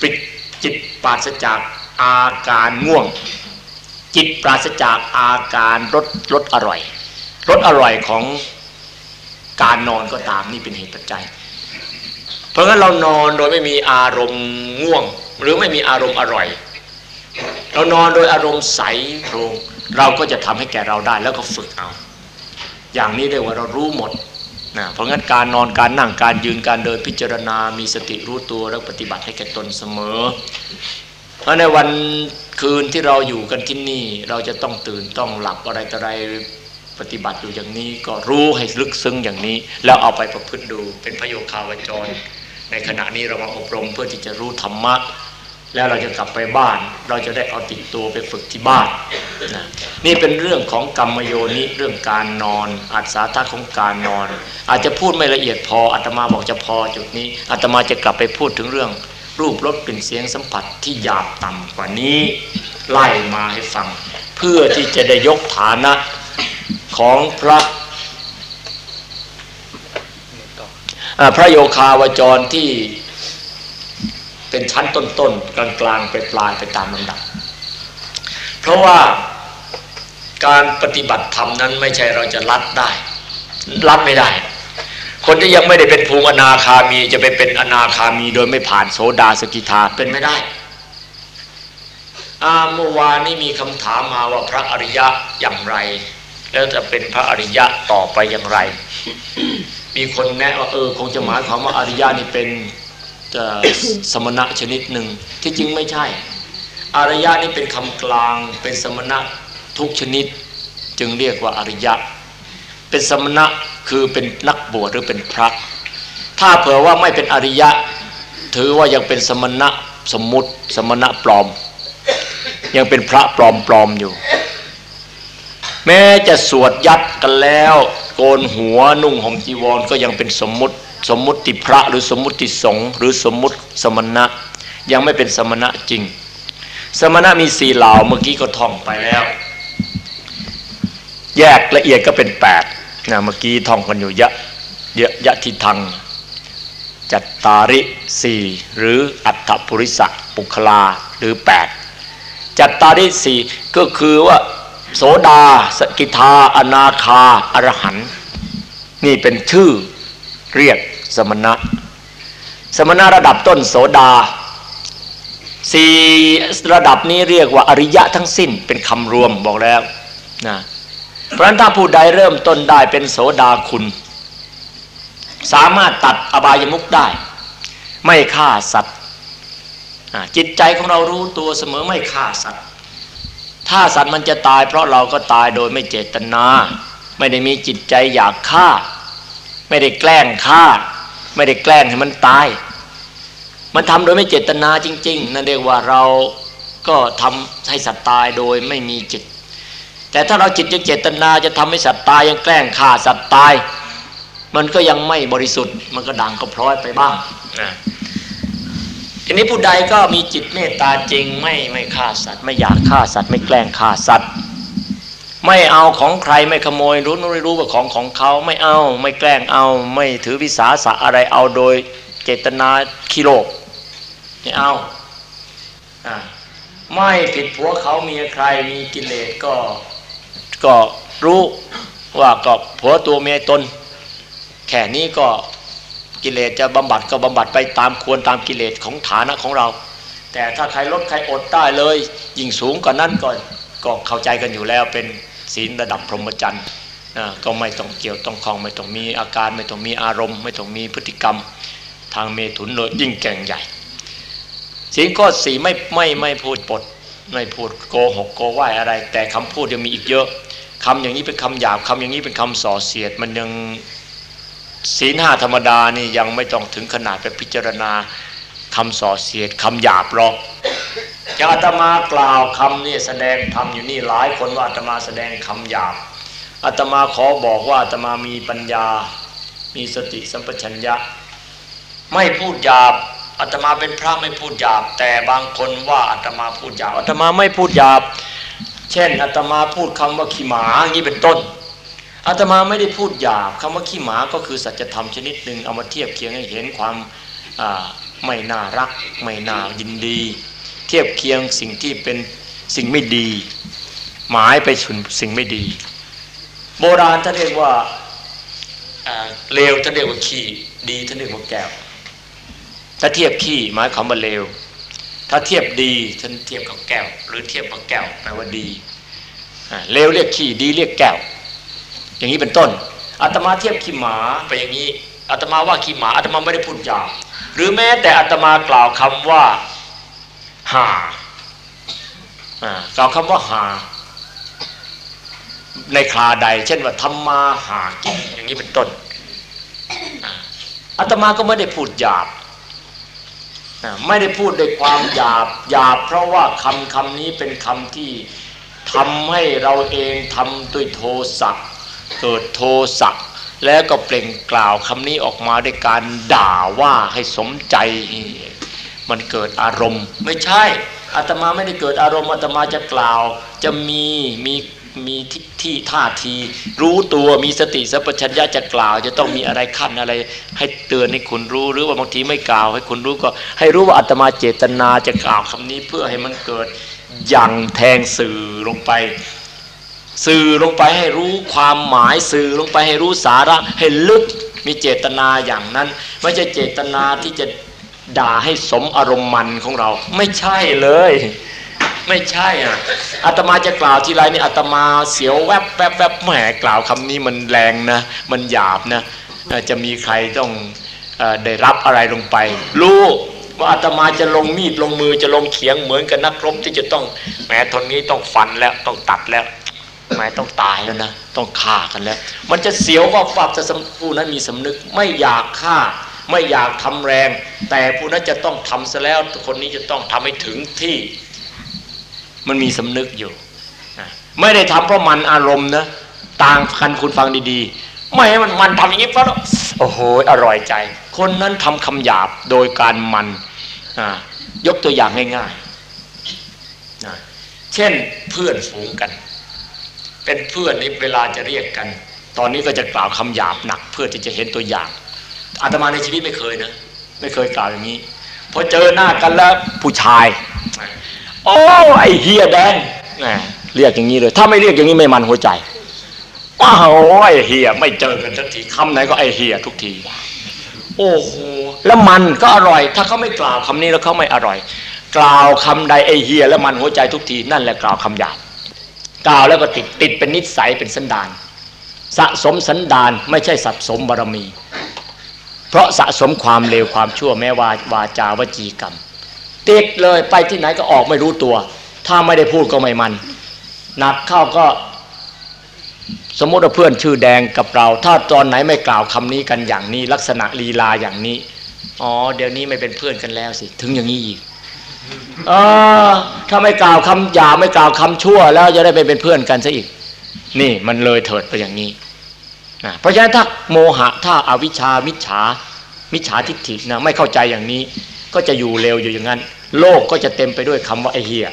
ปิดจิตปราศจากอาการง่วง จิตปราศจากอาการรสรสอร่อยรสอร่อยของ การนอนก็ตามนี่เป็นเหตุปัจจัย เพราะงั้นเรานอนโดยไม่มีอารมณ์ง่วง หรือไม่มีอารมณ์อร่อย เรานอนโดยอารมณ์ใสโปรงเราก็จะทำให้แก่เราได้แล้วก็ฝึกเอา อย่างนี้เรียกว่าเรารู้หมดนะเพราะงั้นการนอนการนั่งการยืนการเดินพิจารณา มีสติรู้ตัวแล้วปฏิบัติให้แก่ตนเสมอ เพราะในวันคืนที่เราอยู่กันที่นี่ เราจะต้องตื่นต้องหลับอะไรต่ออะไร ปฏิบัติอยู่อย่างนี้ ก็รู้ให้ลึกซึ้งอย่างนี้ แล้วเอาไปประพฤติดูเป็นพระโยคาวจร ในขณะนี้เรามาอบรมเพื่อที่จะรู้ธรรมะแล้วเราจะกลับไปบ้าน เราจะได้เอาติดตัวไปฝึกที่บ้านนะนี่เป็นเรื่องของกรรมโยนิเรื่องการนอน อัศธาของการนอน อาจจะพูดไม่ละเอียดพออาตมาบอกจะพอจุดนี้อาตมาจะกลับไปพูดถึงเรื่อง รูปรสกลิ่นเสียงสัมผัสที่หยาบต่ำกว่านี้ ไล่มาให้ฟัง เพื่อที่จะได้ยกฐานะ ของพระพระโยคาวจรที่เป็นชั้นต้นๆ กลางๆ ไปปลายไปตามลำดับ เพราะว่าการปฏิบัติธรรมนั้นไม่ใช่เราจะลัดได้ลัดไม่ได้ คนที่ยังไม่ได้เป็นภูมิอนาคามีจะไปเป็นอนาคามีโดยไม่ผ่านโสดาสกิทาเป็นไม่ได้เมื่อวานนี้มีคำถามมาว่าพระอริยะอย่างไร แล้วจะเป็นพระอริยะต่อไปอย่างไร มีคนแนะว่าเออคงจะหมายความว่าอริยะนี่เป็นสมณะชนิดหนึ่งที่จริงไม่ใช่ อริยะนี่เป็นคำกลางเป็นสมณะทุกชนิด จึงเรียกว่าอริยะ เป็นสมณะคือเป็นนักบวชหรือเป็นพระ ถ้าเผื่อว่าไม่เป็นอริยะ ถือว่ายังเป็นสมณะสมมุติ สมณะปลอม ยังเป็นพระปลอมปลอมอยู่ แม้จะสวดยัดกันแล้ว โกนหัวนุ่งห่มจีวรก็ยังเป็นสมมุติสมมติพระหรือสมมติสงฆ์หรือสมมุติสมณะ ยังไม่เป็นสมณะจริง สมณะมีสี่เหล่าเมื่อกี้ก็ท่องไปแล้ว แยกละเอียดก็เป็นแปดนะเมื่อกี้ท่องกันอยู่ยะยะยะทิทัง จัตตาริสี่หรืออัตถปุริสะปุคลาหรือแปดจัตตาริสี่ก็คือว่า โสดา สกิทา อนาคา อรหัน นี่เป็นชื่อเรียกสมณะ สมณะระดับต้นโสดาสี่ระดับนี้เรียกว่าอริยะทั้งสิ้นเป็นคำรวมบอกแล้วนะเพราะฉะนั้นถ้าผู้ใดเริ่มต้นได้เป็นโสดาคุณ สามารถตัดอบายมุกได้ ไม่ฆ่าสัตว์จิตใจของเรารู้ตัวเสมอไม่ฆ่าสัตว์ ถ้าสัตว์มันจะตายเพราะเราก็ตายโดยไม่เจตนา ไม่ได้มีจิตใจอยากฆ่า ไม่ได้แกล้งฆ่า ไม่ได้แกล้งให้มันตาย มันทำโดยไม่เจตนาจริง ๆ นั่นเรียกว่าเราก็ทำให้สัตว์ตายโดยไม่มีจิต แต่ถ้าเราจิตยังเจตนาจะทำให้สัตว์ตายยังแกล้งฆ่าสัตว์ตาย มันก็ยังไม่บริสุทธิ์ มันก็ดังก็พร้อยไปบ้างนะ ทีนี้ผู้ใดก็มีจิตเมตตาจริงไม่ไม่ฆ่าสัตว์ ไม่อยากฆ่าสัตว์ ไม่แกล้งฆ่าสัตว์ ไม่เอาของใครไม่ขโมยรู้ไม่รู้ว่าของของเขาไม่เอาไม่แกล้งเอา ไม่ถือวิสาสะอะไรเอาโดยเจตนาคิโลกไม่เอาอ่าไม่ผิดผัวเขามีใครมีกิเลสก็ก็รู้ว่าก็ผัวตัวเมียตนแค่นี้ก็ กิเลสจะบำบัดก็บำบัดไปตามควรตามกิเลสของฐานะของเรา แต่ถ้าใครลดใครอดได้เลย ยิ่งสูงกว่านั้นก็ก็เข้าใจกันอยู่แล้วเป็นศีลระดับพรหมจรรย์ก็ไม่ต้องเกี่ยวต้องคลองไม่ต้องมีอาการไม่ต้องมีอารมณ์ ไม่ต้องมีพฤติกรรมทางเมถุนเลยยิ่งแก่งใหญ่ศีลข้อสี่ไม่ไม่ไม่พูดปดไม่พูดโกหกโกไหวอะไร แต่คำพูดยังมีอีกเยอะคำอย่างนี้เป็นคำหยาบคำอย่างนี้เป็นคำส่อเสียดมันยัง ศีลห้าธรรมดานี่ยังไม่ต้องถึงขนาดไปพิจารณาคำส่อเสียดคำหยาบหรอกจะอาตมากล่าวคำนี่แสดงธรรมอยู่นี่หลายคนว่าอาตมาแสดงคำหยาบอาตมาขอบอกว่าอาตมามีปัญญา มีสติสัมปชัญญะ ไม่พูดหยาบอาตมาเป็นพระไม่พูดหยาบ แต่บางคนว่าอาตมาพูดหยาบอาตมาไม่พูดหยาบ เช่นอาตมาพูดคำว่าขี้หมาอย่างนี้เป็นต้น อาตมาไม่ได้พูดหยาบคำว่าขี้หมาก็คือสัจธรรมชนิดหนึ่งเอามาเทียบเคียงให้เห็นความไม่น่ารัก ไม่น่ายินดี เทียบเคียงสิ่งที่เป็นสิ่งไม่ดี หมายไปสุนสิ่งไม่ดี โบราณท่านเรียกว่าเลวท่านเรียกว่าขี้ดีท่านเรียกว่าแก้วถ้าเทียบขี้หมายความว่าเลวถ้าเทียบดีท่านเทียบกับแก้ว หรือเทียบกับแก้วแปลว่าดีเลวเรียกขี้ดีเรียกแก้ว อย่างนี้เป็นต้นอาตมาเทียบขี้หมาไปอย่างนี้อาตมาว่าขี้หมาอาตมาไม่ได้พูดยาวหรือแม้แต่อาตมากล่าวคำว่าหากล่าวคำว่าหาในคลาใด เช่นว่าทำมาหากินอย่างนี้เป็นต้นอาตมาก็ไม่ได้พูดหยาบไม่ได้พูดด้วยความหยาบหยาบเพราะว่าคำคำนี้เป็นคำที่ทำให้เราเองทำด้วยโทสะ เกิดโทสะแล้วก็เปล่งกล่าวคำนี้ออกมาด้วยการด่าว่าให้สมใจ มันเกิดอารมณ์ ไม่ใช่อาตมาไม่ได้เกิดอารมณ์อาตมาจะกล่าว จะมีมีมีที่ท่าที รู้ตัวมีสติสัพชัญญะจะกล่าว จะต้องมีอะไรขั้นอะไร ให้เตือนให้คุณรู้หรือว่าบางทีไม่กล่าว ให้คุณรู้ก็ ให้รู้ว่าอาตมาเจตนาจะกล่าวคำนี้เพื่อให้มันเกิดอย่างแทงสื่อลงไป สื่อลงไปให้รู้ความหมายสื่อลงไปให้รู้สาระให้ลึกมีเจตนาอย่างนั้น ไม่ใช่เจตนาที่จะด่าให้สมอารมณ์มันของเรา ไม่ใช่เลย ไม่ใช่อะอาตมาจะกล่าวทีไรนี่อาตมาเสียวแวบแวบแวบแหมกล่าวคำนี้มันแรงนะ มันหยาบนะจะมีใครต้องได้รับอะไรลงไป รู้ว่าอาตมาจะลงมีดลงมือจะลงเขียงเหมือนกับนักรบที่จะต้องแหมทนนี้ต้องฟันแล้วต้องตัดแล้ว หมต้องตายแล้วนะต้องฆ่ากันแล้ว มันจะเสียวว่าฝับจะผู้นั้นมีสำนึกไม่อยากฆ่า ไม่อยากทำแรง แต่ผู้นั้นจะต้องทำซะแล้วคนนี้จะต้องทำให้ถึงที่ มันมีสำนึกอยู่ไม่ได้ทำเพราะมันอารมณ์นะต่างกันคุณฟังดีๆ ไม่ให้มันมันทำอย่างนี้เพราะโอ้โหอร่อยใจ คนนั้นทำคำหยาบโดยการมันยกตัวอย่างง่ายๆเช่นเพื่อนฝูงกัน เป็นเพื่อนนี่เวลาจะเรียกกัน ตอนนี้ก็จะกล่าวคำหยาบหนัก เพื่อที่จะเห็นตัวอย่างอาตมาในชีวิตไม่เคยนะไม่เคยกล่าวอย่างนี้พอเจอหน้ากันแล้วผู้ชายโอ้ไอเฮียแดงเรียกอย่างนี้เลย ถ้าไม่เรียกอย่างนี้ไม่มันหัวใจว้าวไอเฮียไม่เจอกันสักทีคำไหนก็ไอเฮียทุกทีโอ้โหแล้วมันก็อร่อย ถ้าเขาไม่กล่าวคำนี้แล้วเขาไม่อร่อย กล่าวคำใดไอเฮียแล้วมันหัวใจทุกทีนั่นแหละกล่าวคำหยาบ กล่าวแล้วก็ติดติดเป็นนิสัยเป็นสันดาน สะสมสันดานไม่ใช่สะสมบารมี เพราะสะสมความเลวความชั่วแม้วาวาจาวจีกรรม ติดเลยไปที่ไหนก็ออกไม่รู้ตัว ถ้าไม่ได้พูดก็ไม่มันหนักเข้าก็สมมติว่าเพื่อนชื่อแดงกับเรา ถ้าตอนไหนไม่กล่าวคำนี้กันอย่างนี้ ลักษณะลีลาอย่างนี้อ๋อเดี๋ยวนี้ไม่เป็นเพื่อนกันแล้วสิ ถึงอย่างนี้อีก ออถ้าไม่กล่าวคำหยาไม่กล่าวคำชั่ว แล้วจะได้ไปเป็นเพื่อนกันซะอีก นี่มันเลยเถิดไปอย่างนี้นะเพราะฉะนั้นถ้าโมหะถ้าอาวิชามิจฉามิจฉาทิฏฐินะไม่เข้าใจอย่างนี้ ก็จะอยู่เร็วอยู่อย่างนั้น โลกก็จะเต็มไปด้วยคำว่าไอเฮีย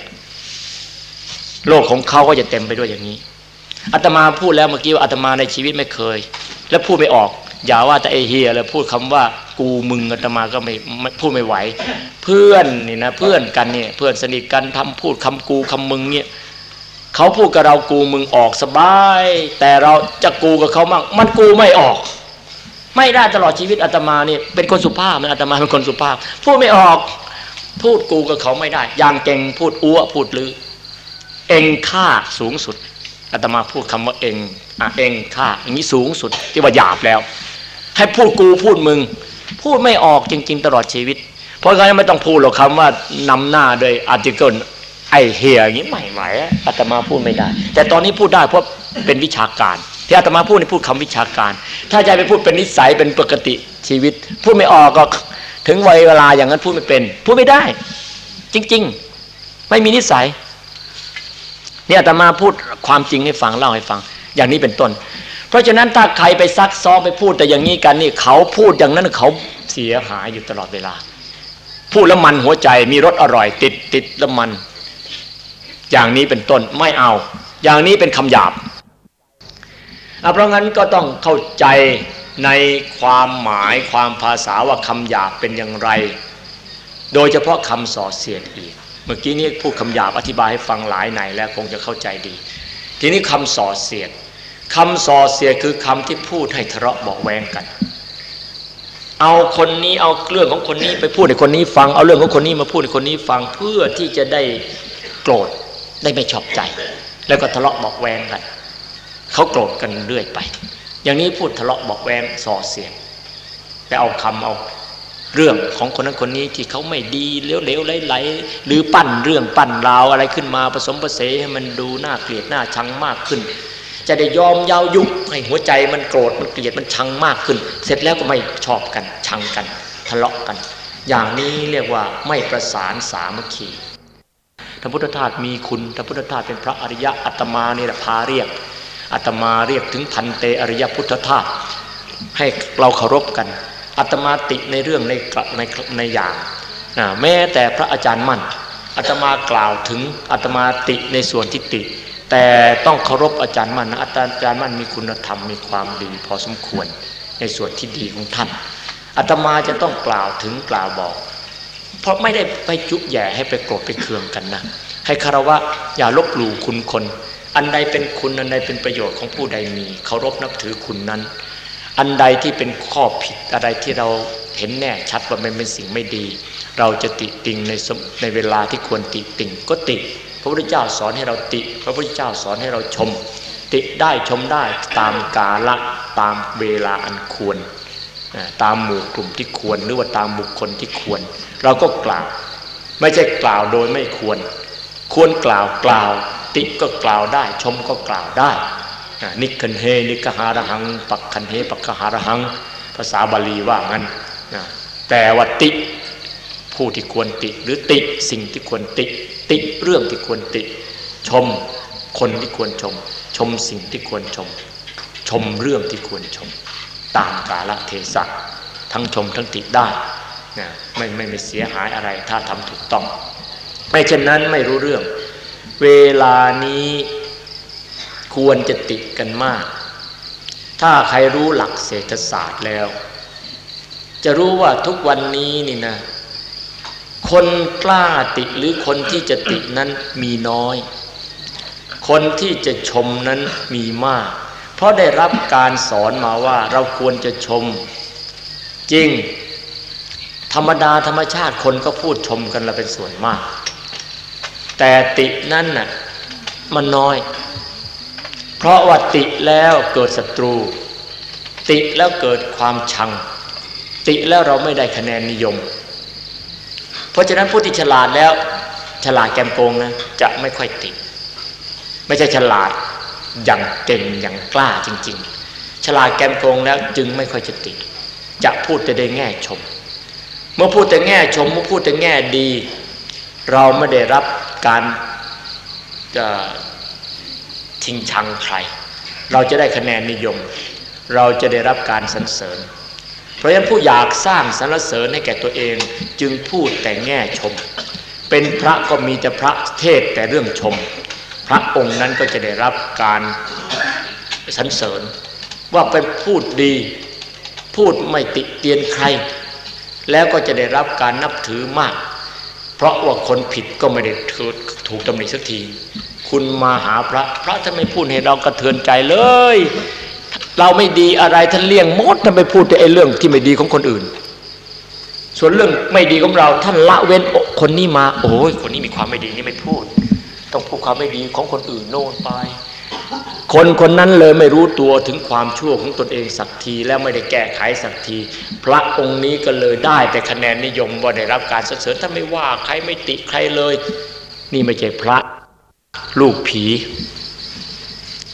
โลกของเขาก็จะเต็มไปด้วยอย่างนี้อาตมาพูดแล้วเมื่อกี้ว่าอาตมาในชีวิตไม่เคย และพูดไม่ออก อย่าว่าแต่ไอเฮียเลยพูดคำว่ากูมึงอาตมาก็ไม่พูดไม่ไหว เพื่อนนี่นะเพื่อนกันเนี่ยเพื่อนสนิทกันทำพูดคำกูคำมึงเนี่ยเขาพูดกับเรากูมึงออกสบาย แต่เราจะกูกับเขามั่งมันกูไม่ออก ไม่ได้ตลอดชีวิตอาตมาเนี่ยเป็นคนสุภาพนะอาตมาเป็นคนสุภาพ พูดไม่ออกพูดกูกับเขาไม่ได้ อย่างเก่งพูดอ้วพูดลือ เองค่าสูงสุด อาตมาพูดคำว่าเองอะเองค่าอย่างนี้สูงสุดที่ว่าหยาบแล้ว ให้พูดกูพูดมึง พูดไม่ออกจริง ๆ ตลอดชีวิต เพราะงั้นไม่ต้องพูดหรอกคำว่านำหน้าโดยอาร์ติเกิลไอเฮียอย่างนี้ไม่ไหวอาตมาพูดไม่ได้ แต่ตอนนี้พูดได้เพราะเป็นวิชาการ ที่อาตมาพูดนี่พูดคำวิชาการ ถ้าใจไปพูดเป็นนิสัยเป็นปกติชีวิต พูดไม่ออกก็ถึงวัยเวลาอย่างนั้นพูดไม่เป็น พูดไม่ได้ จริง ๆ ไม่มีนิสัย เนี่ยอาตมาพูดความจริงให้ฟังเล่าให้ฟัง อย่างนี้เป็นต้น เพราะฉะนั้นถ้าใครไปซักซ้อมไปพูดแต่อย่างนี้กันนี่เขาพูดอย่างนั้นเขาเสียหายอยู่ตลอดเวลา พูดแล้วมันหัวใจมีรสอร่อย ติดติดแล้วมัน อย่างนี้เป็นต้นไม่เอา อย่างนี้เป็นคำหยาบเพราะงั้นก็ต้องเข้าใจในความหมายความภาษาว่าคำหยาบเป็นอย่างไร โดยเฉพาะคำส่อเสียดอีก เมื่อกี้นี้พูดคำหยาบอธิบายให้ฟังหลายไหนแล้วคงจะเข้าใจดี ทีนี้คำส่อเสียดคำส่อเสียดคือคำที่พูดให้ทะเลาะบอกแวงกัน เอาคนนี้เอาเรื่องของคนนี้ไปพูดให้คนนี้ฟังเอาเรื่องของคนนี้มาพูดให้คนนี้ฟังเพื่อที่จะได้โกรธได้ไม่ชอบใจ แล้วก็ทะเลาะบอกแวงกันเขาโกรธกันเรื่อยไป อย่างนี้พูดทะเลาะบอกแวงส่อเสียงไปเอาคำเอา เรื่องของคนนั้นคนนี้ที่เขาไม่ดีเลี้ยวๆไหลๆหรือปั้นเรื่องปั้นราวอะไรขึ้นมาผสมผสมให้มันดูน่าเกลียดน่าชังมากขึ้น จะได้ยอมยาวยุบให้หัวใจมันโกรธมันเกลียดมันชังมากขึ้น เสร็จแล้วก็ไม่ชอบกันชังกันทะเลาะกัน อย่างนี้เรียกว่าไม่ประสานสามัคคีพระพุทธทาสมีคุณพระพุทธทาสเป็นพระอริยะอัตมานี่แหละพาเรียกอาตมาเรียกถึงพันเตอริยพุทธทาสให้เราเคารพกัน อาตมาติในเรื่องในในในอย่างแม้แต่พระอาจารย์มั่นอาตมากล่าวถึงอาตมาติในส่วนที่ติแต่ต้องเคารพอาจารย์มั่นนะอาจารย์มั่นมีคุณธรรมมีความดีพอสมควรในส่วนที่ดีของท่านอาตมาจะต้องกล่าวถึงกล่าวบอก เพราะไม่ได้ไปจุแย่ให้ไปโกรธไปเคืองกันนะ ให้คารวะอย่าลบหลู่คุณคน อันใดเป็นคุณอันใดเป็นประโยชน์ของผู้ใดมีเคารพนับถือคุณนั้น อันใดที่เป็นข้อผิดอะไรที่เราเห็นแน่ชัดว่ามันเป็นสิ่งไม่ดี เราจะติติงในในเวลาที่ควรติติงก็ติ พระพุทธเจ้าสอนให้เราติ พระพุทธเจ้าสอนให้เราชม ติได้ชมได้ตามกาละตามเวลาอันควร ตามหมู่กลุ่มที่ควร หรือว่าตามบุคคลที่ควร เราก็กล่าว ไม่ใช่กล่าวโดยไม่ควร ควรกล่าวกล่าว ติก็กล่าวได้ ชมก็กล่าวได้ นิคันเฮนิกหารหัง ปักคันเฮปักหารหัง ภาษาบาลีว่างั้นแต่ว่าติ ผู้ที่ควรติ หรือติสิ่งที่ควรติ ติเรื่องที่ควรติ ชมคนที่ควรชม ชมสิ่งที่ควรชม ชมเรื่องที่ควรชม ตามกาลเทศะทั้งชมทั้งติได้ไม่ไม่ไม่เสียหายอะไรถ้าทำถูกต้อง ไม่เช่นนั้นไม่รู้เรื่อง เวลานี้ ควรจะติดกันมาก ถ้าใครรู้หลักเศรษฐศาสตร์แล้ว จะรู้ว่าทุกวันนี้นี่นะ คนกล้าติหรือคนที่จะตินั้นมีน้อย คนที่จะชมนั้นมีมาก เพราะได้รับการสอนมาว่าเราควรจะชม จริง ธรรมดาธรรมชาติคนก็พูดชมกันละเป็นส่วนมาก แต่ตินั้นน่ะมันน้อย เพราะว่าติแล้วเกิดศัตรู ติแล้วเกิดความชัง ติแล้วเราไม่ได้คะแนนนิยม เพราะฉะนั้นผู้ที่ฉลาดแล้ว ฉลาดแกมโกงนะจะไม่ค่อยติ ไม่ใช่ฉลาดอย่างเก่งอย่างกล้าจริง ๆ ฉลาดแกมโกงแล้วจึงไม่ค่อยจะติ จะพูดแต่ได้แง่ชม เมื่อพูดแต่แง่ชมเมื่อพูดแต่แง่ดี เราไม่ได้รับการ จะทิ้งชังใคร เราจะได้คะแนนนิยม เราจะได้รับการสรรเสริญ เพราะฉะนั้นผู้อยากสร้างสรรเสริญให้แก่ตัวเองจึงพูดแต่แง่ชม เป็นพระก็มีแต่พระเทศแต่เรื่องชม พระองค์นั้นก็จะได้รับการสรรเสริญ ว่าเป็นพูดดี พูดไม่ติเตียนใคร แล้วก็จะได้รับการนับถือมาก เพราะว่าคนผิดก็ไม่ได้ถูกตำหนิสักที คุณมาหาพระ พระท่านไม่พูดให้เรากระเทือนใจเลย เราไม่ดีอะไรท่านเลี่ยงมดท่านไปพูดแต่ไอ้เรื่องที่ไม่ดีของคนอื่น ส่วนเรื่องไม่ดีของเราท่านละเว้นคนนี้มา โอ้ยคนนี้มีความไม่ดีนี่ไม่พูด ต้องพูดความไม่ดีของคนอื่นโน่นไป คนคนนั้นเลยไม่รู้ตัวถึงความชั่วของตนเองสักทีแล้วไม่ได้แก้ไขสักที พระองค์นี้ก็เลยได้แต่คะแนนนิยมว่าได้รับการสรรเสริญถ้าไม่ว่าใครไม่ติใครเลย นี่ไม่ใช่พระ ลูกผี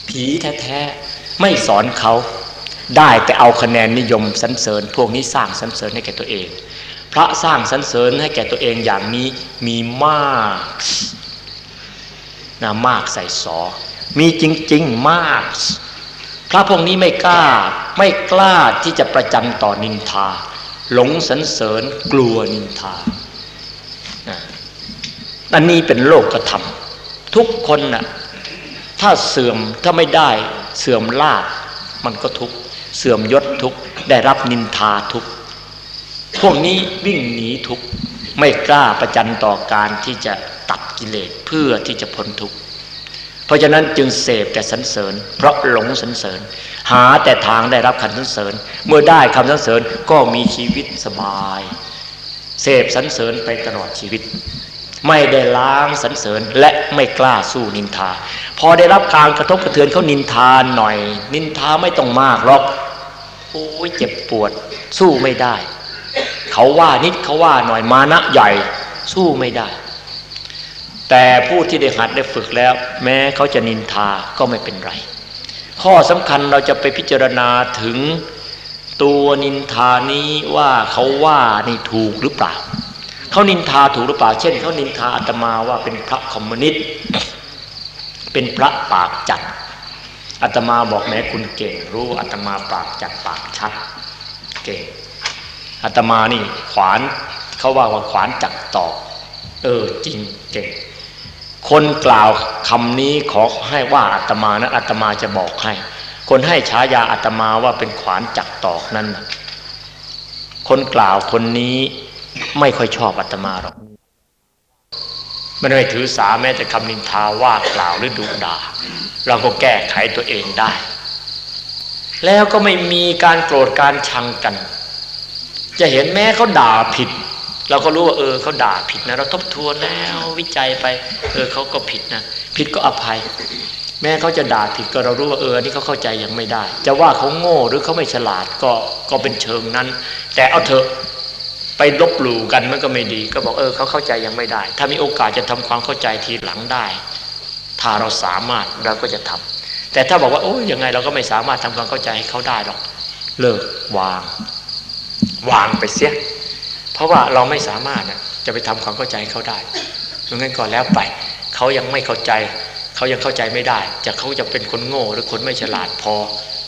ผีแท้ๆไม่สอนเขา ได้แต่เอาคะแนนนิยมสรรเสริญ พวกนี้สร้างสรรเสริญให้แก่ตัวเอง พระสร้างสรรเสริญให้แก่ตัวเองอย่างนี้มีมากนะมากใส่สอ มีจริง ๆ มาก พระพวกนี้ไม่กล้า ไม่กล้าที่จะประจันต่อนินทา หลงสันเสริญกลัวนินทาอันนี้เป็นโลกธรรม ทุกคนน่ะถ้าเสื่อมถ้าไม่ได้เสื่อมลาบมันก็ทุกเสื่อมยศทุกได้รับนินทาทุกพวกนี้วิ่งหนีทุกไม่กล้าประจันต่อการที่จะตัดกิเลสเพื่อที่จะพ้นทุกเพราะฉะนั้นจึงเสพแต่สรรเสริญ เพราะหลงสรรเสริญ หาแต่ทางได้รับคำสรรเสริญ เมื่อได้คำสรรเสริญก็มีชีวิตสบาย เสพสรรเสริญไปตลอดชีวิต ไม่ได้ล้างสรรเสริญและไม่กล้าสู้นินทา พอได้รับการกระทบกระเทือนเขานินทาหน่อย นินทาไม่ต้องมากหรอกโอ้ยเจ็บปวด สู้ไม่ได้ เขาว่านิดเขาว่าหน่อยมานะใหญ่สู้ไม่ได้ แต่ผู้ที่ได้หัดได้ฝึกแล้ว แม้เขาจะนินทาก็ไม่เป็นไร ข้อสำคัญเราจะไปพิจารณาถึงตัวนินทานี้ว่าเขาว่านี่ถูกหรือเปล่า เขานินทาถูกหรือเปล่า เช่นเขานินทาอาตมาว่าเป็นพระคอมมิวนิสต์เป็นพระปากจัดอาตมาบอกแม้คุณเก่ง รู้อาตมาปากจัดปากชัดเก่งอาตมานี่ขวานเขาว่าว่าขวานจักตอกเออจริงเก่ง คนกล่าวคำนี้ขอให้ว่าอาตมานะอาตมาจะบอกให้ คนให้ฉายาอาตมาว่าเป็นขวานจักตอกนั้นคนกล่าวคนนี้ ไม่ค่อยชอบอาตมาหรอกไม่ได้ถือสาแม้แต่คำนินทาว่ากล่าวหรือดุด่า เราก็แก้ไขตัวเองได้ แล้วก็ไม่มีการโกรธการชังกัน จะเห็นแม้เขาด่าผิด เราก็รู้ว่าเออเขาด่าผิดนะ เราทบทวนแล้ววิจัยไป เออเขาก็ผิดนะผิดก็อภัย แม้เขาจะด่าผิดก็เรารู้ว่าเออนี่เขาเข้าใจยังไม่ได้ จะว่าเขาโง่หรือเขาไม่ฉลาดก็ก็เป็นเชิงนั้น แต่เอาเถอะ ลบหลู่กันมันก็ไม่ดี ก็บอกเออเขาเข้าใจยังไม่ได้ ถ้ามีโอกาสจะทำความเข้าใจทีหลังได้ ถ้าเราสามารถเราก็จะทำแต่ถ้าบอกว่าโอ้ยยังไงเราก็ไม่สามารถทำความเข้าใจให้เขาได้หรอกเลิกวาง วางไปเสีย เพราะว่าเราไม่สามารถจะไปทำความเข้าใจให้เขาได้ดังนั้นก่อนแล้วไปเขายังไม่เข้าใจ เขายังเข้าใจไม่ได้ จะเขาจะเป็นคนโง่หรือคนไม่ฉลาดพอ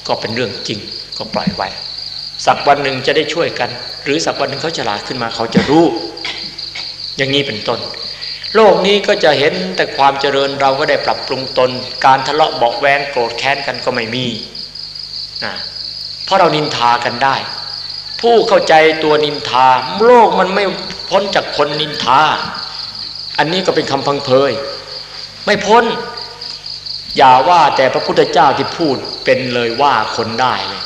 ก็เป็นเรื่องจริง ก็ปล่อยไว้ สักวันหนึ่งจะได้ช่วยกัน หรือสักวันหนึ่งเขาฉลาดขึ้นมาเขาจะรู้ อย่างนี้เป็นต้น โลกนี้ก็จะเห็นแต่ความเจริญเราก็ได้ปรับปรุงตน การทะเลาะเบาแวงโกรธแค้นกันก็ไม่มีนะเพราะเรานินทากันได้ ผู้เข้าใจตัวนินทา โลกมันไม่พ้นจากคนนินทา อันนี้ก็เป็นคำพังเพย ไม่พ้น อย่าว่าแต่พระพุทธเจ้าที่พูดเป็นเลยว่าคนได้เลย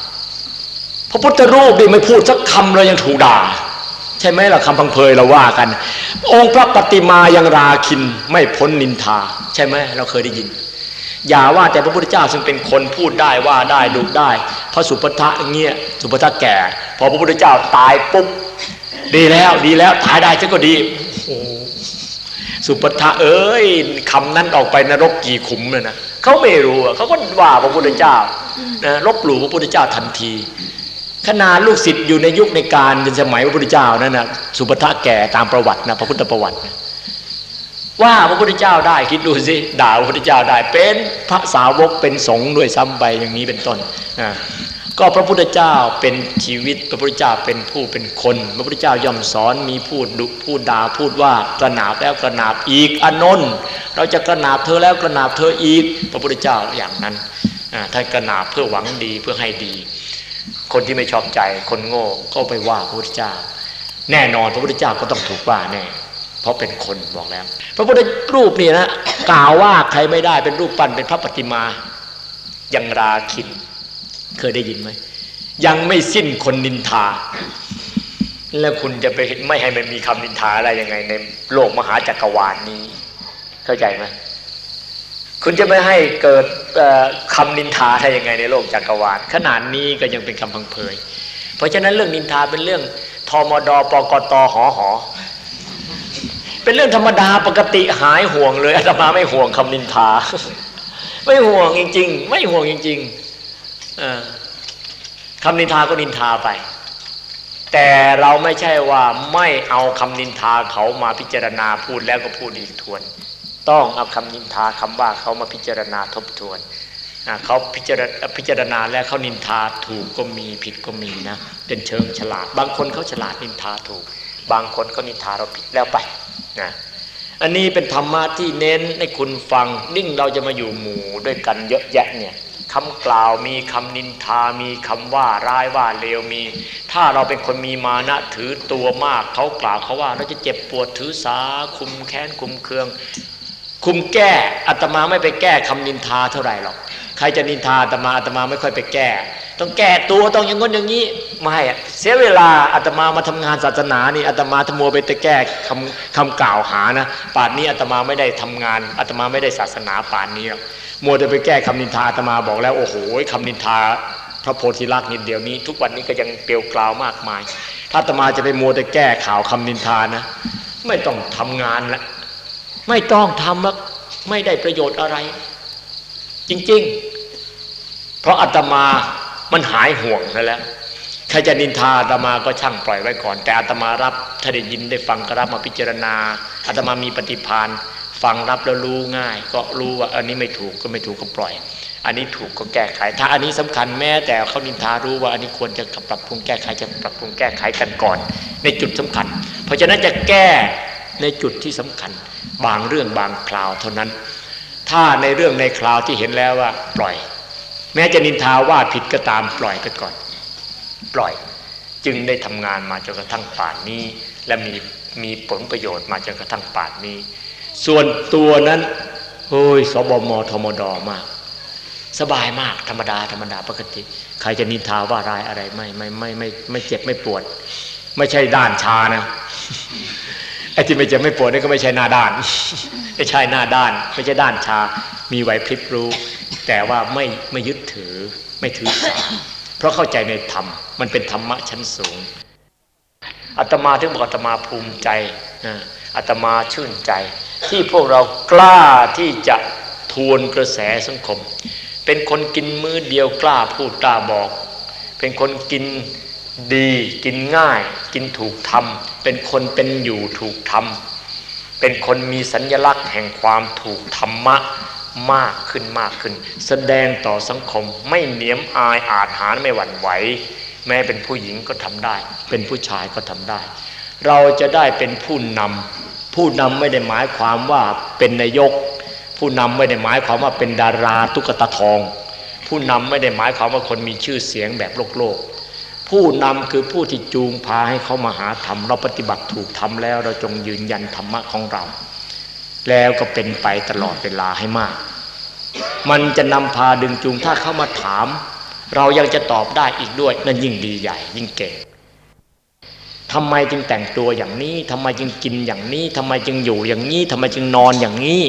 พระพุทธรูปดิไม่พูดสักคำเลยยังถูกด่า ใช่ไหมล่ะคำพังเพยเราว่ากัน องค์พระปฏิมายังราคินไม่พ้นนินทา ใช่ไหมเราเคยได้ยิน อย่าว่าแต่พระพุทธเจ้าซึ่งเป็นคนพูดได้ว่าได้ดูได้ พระสุปทะเงี้ยสุปทะแก่ พอพระพุทธเจ้าตายปุ๊บดีแล้วดีแล้วตายได้จะก็ดีสุปทะเอ้ยคำนั้นออกไปนรกกี่ขุมเลยนะเขาไม่รู้เขาก็ว่าพระพุทธเจ้านะลบหลู่พระพุทธเจ้าทันที ขนาดลูกศิษย์อยู่ในยุคในการในสมัยพระพุทธเจ้านั่นนะสุปทะแก่ตามประวัตินะพระพุทธประวัติ ว่าพระพุทธเจ้าได้คิดดูสิด่าพระพุทธเจ้าได้เป็นพระสาวกเป็นสงฆ์ด้วยซ้ำไปอย่างนี้เป็นต้นนะก็พระพุทธเจ้าเป็นชีวิตพระพุทธเจ้าเป็นผู้เป็นคน พระพุทธเจ้าย่อมสอนมีพูดดุพูดด่าพูดว่ากระนาบแล้วกระนาบอีกอนนท์เราจะกระนาบเธอแล้วกระนาบเธออีก พระพุทธเจ้าอย่างนั้นท่านกระนาบเพื่อหวังดีเพื่อให้ดี คนที่ไม่ชอบใจคนโง่ก็ไปว่าพระพุทธเจ้า แน่นอนพระพุทธเจ้าก็ต้องถูกว่าแน่เพราะเป็นคนบอกแล้ว พระพุทธรูปนี่นะกล่าวว่าใครไม่ได้เป็นรูปปั้นเป็นพระปฏิมายังราคิน เคยได้ยินไหมยังไม่สิ้นคนนินทา แล้วคุณจะไปไม่ให้มันมีคำนินทาอะไรยังไงในโลกมหาจักรวาลนนี้ เข้าใจไหม คุณจะไม่ให้เกิดคำนินทาได้ยังไงในโลกจักรวาลขนาดนี้ก็ยังเป็นคำพังเพย เพราะฉะนั้นเรื่องนินทาเป็นเรื่องทมดปกตหอหอ เป็นเรื่องธรรมดาปกติหายห่วงเลยอาตมาไม่ห่วงคำนินทา ไม่ห่วงจริง ๆ ไม่ห่วงจริงๆคำนินทาก็นินทาไป แต่เราไม่ใช่ว่าไม่เอาคำนินทาเขามาพิจารณาพูดแล้วก็พูดอีกทวน ต้องเอาคำนินทาคำว่าเขามาพิจารณาทบทวนเขาพิจารณาพิจารณาแล้วเขานินทาถูกก็มีผิดก็มีนะเป็นเชิงฉลาด บางคนเขาฉลาดนินทาถูก บางคนเขานินทาเราผิดแล้วไปนะอันนี้เป็นธรรมะที่เน้นให้คุณฟังนิ่งเราจะมาอยู่หมู่ด้วยกันเยอะแยะเนี่ยคำกล่าวมีคำนินทา มีคำว่าร้ายว่าเลวมี ถ้าเราเป็นคนมีมานะถือตัวมากเขากล่าวเขาว่าเราจะเจ็บปวดถือสาคุมแค้นคุมเคือง คุมแก้อัตมาไม่ไปแก้คำนินทาเท่าไหร่หรอกใครจะนินทาอัตมาอัตมาไม่ค่อยไปแก้ ต้องแก้ตัวต้องอย่างง้นอย่างนี้ไม่เสียเวลาอัตมามาทำงานศาสนานี่อัตมาทมัวไปแต่แก้คำคำกล่าวหานะป่านนี้อัตมาไม่ได้ทำงานอัตมาไม่ได้ศาสนาป่านนี้หรอกมัวแต่ไปแก้คำนินทาอาตมาบอกแล้วโอ้โหคำนินทาพระโพธิลักษณ์นิดเดียวนี้ ทุกวันนี้ก็ยังเปลียวกล่าวมากมาย ถ้าอาตมาจะไปมัวแต่แก้ข่าวคำนินทานะ ไม่ต้องทำงานละ ไม่ต้องทำแล้วไม่ได้ประโยชน์อะไร จริง ๆ เพราะอาตมามันหายห่วงนั่นแหละใครจะนินทาอาตมาก็ช่างปล่อยไว้ก่อน แต่อาตมารับ ถ้าได้ยินได้ฟังก็รับมาพิจารณาอาตมามีปฏิพานฟังรับแล้วรู้ง่าย ก็รู้ว่าอันนี้ไม่ถูกก็ไม่ถูกก็ปล่อย อันนี้ถูกก็แก้ไข ถ้าอันนี้สำคัญแม้แต่เขานินทารู้ว่าอันนี้ควรจะปรับปรุงแก้ไขจะปรับปรุงแก้ไขกันก่อน ในจุดสำคัญ เพราะฉะนั้นจะแก้ในจุดที่สำคัญ บางเรื่องบางคราวเท่านั้น ถ้าในเรื่องในคราวที่เห็นแล้วว่าปล่อย แม้จะนินทาว่าผิดก็ตามปล่อยไปก่อน ปล่อยจึงได้ทำงานมาจนกระทั่งป่านนี้ และมีมีผลประโยชน์มาจนกระทั่งป่านนี้ ส่วนตัวนั้นโอ้ยสบมทมดมาก สบายมากธรรมดาธรรมดาปกติ ใครจะนินทาว่าร้ายอะไรไม่ไม่ไม่ไม่ไม่เจ็บไม่ปวด ไม่ใช่ด้านชานะ ไอ้ที่ไม่เจ็บไม่ปวดนี่ก็ไม่ใช่หน้าด้านไม่ใช่หน้าด้าน ไม่ใช่ด้านชา มีไหวพริบรู้ แต่ว่าไม่ไม่ยึดถือไม่ถือสาเพราะเข้าใจในธรรม มันเป็นธรรมะชั้นสูงอาตมาถึงบอกอาตมาภูมิใจอาตมาชื่นใจ ที่พวกเรากล้าที่จะทวนกระแสสังคม เป็นคนกินมื้อเดียวกล้าพูดกล้าบอก เป็นคนกิน ดีกินง่าย กินถูกทำเป็นคนเป็นอยู่ถูกทำเป็นคนมีสัญญลักษณ์แห่งความถูกธรรมะมากขึ้นมากขึ้น แสดงต่อสังคมไม่เหนียมอายอาจหารไม่หวั่นไหวแม้เป็นผู้หญิงก็ทำได้ เป็นผู้ชายก็ทำได้ เราจะได้เป็นผู้นำผู้นำไม่ได้หมายความว่าเป็นนายก ผู้นำไม่ได้หมายความว่าเป็นดาราตุ๊กตาทอง ผู้นำไม่ได้หมายความว่าคนมีชื่อเสียงแบบโลกโลก ผู้นำคือผู้ที่จูงพาให้เขามาหาธรรม เราปฏิบัติถูกทำแล้ว เราจงยืนยันธรรมะของเรา แล้วก็เป็นไปตลอดเวลาให้มาก มันจะนำพาดึงจูงถ้าเขามาถาม เรายังจะตอบได้อีกด้วย นั่นยิ่งดีใหญ่ ยิ่งเก่งทำไมจึงแต่งตัวอย่างนี้ทำไมจึงกินอย่างนี้ทำไมจึงอยู่อย่างนี้ทำไมจึงนอนอย่างนี้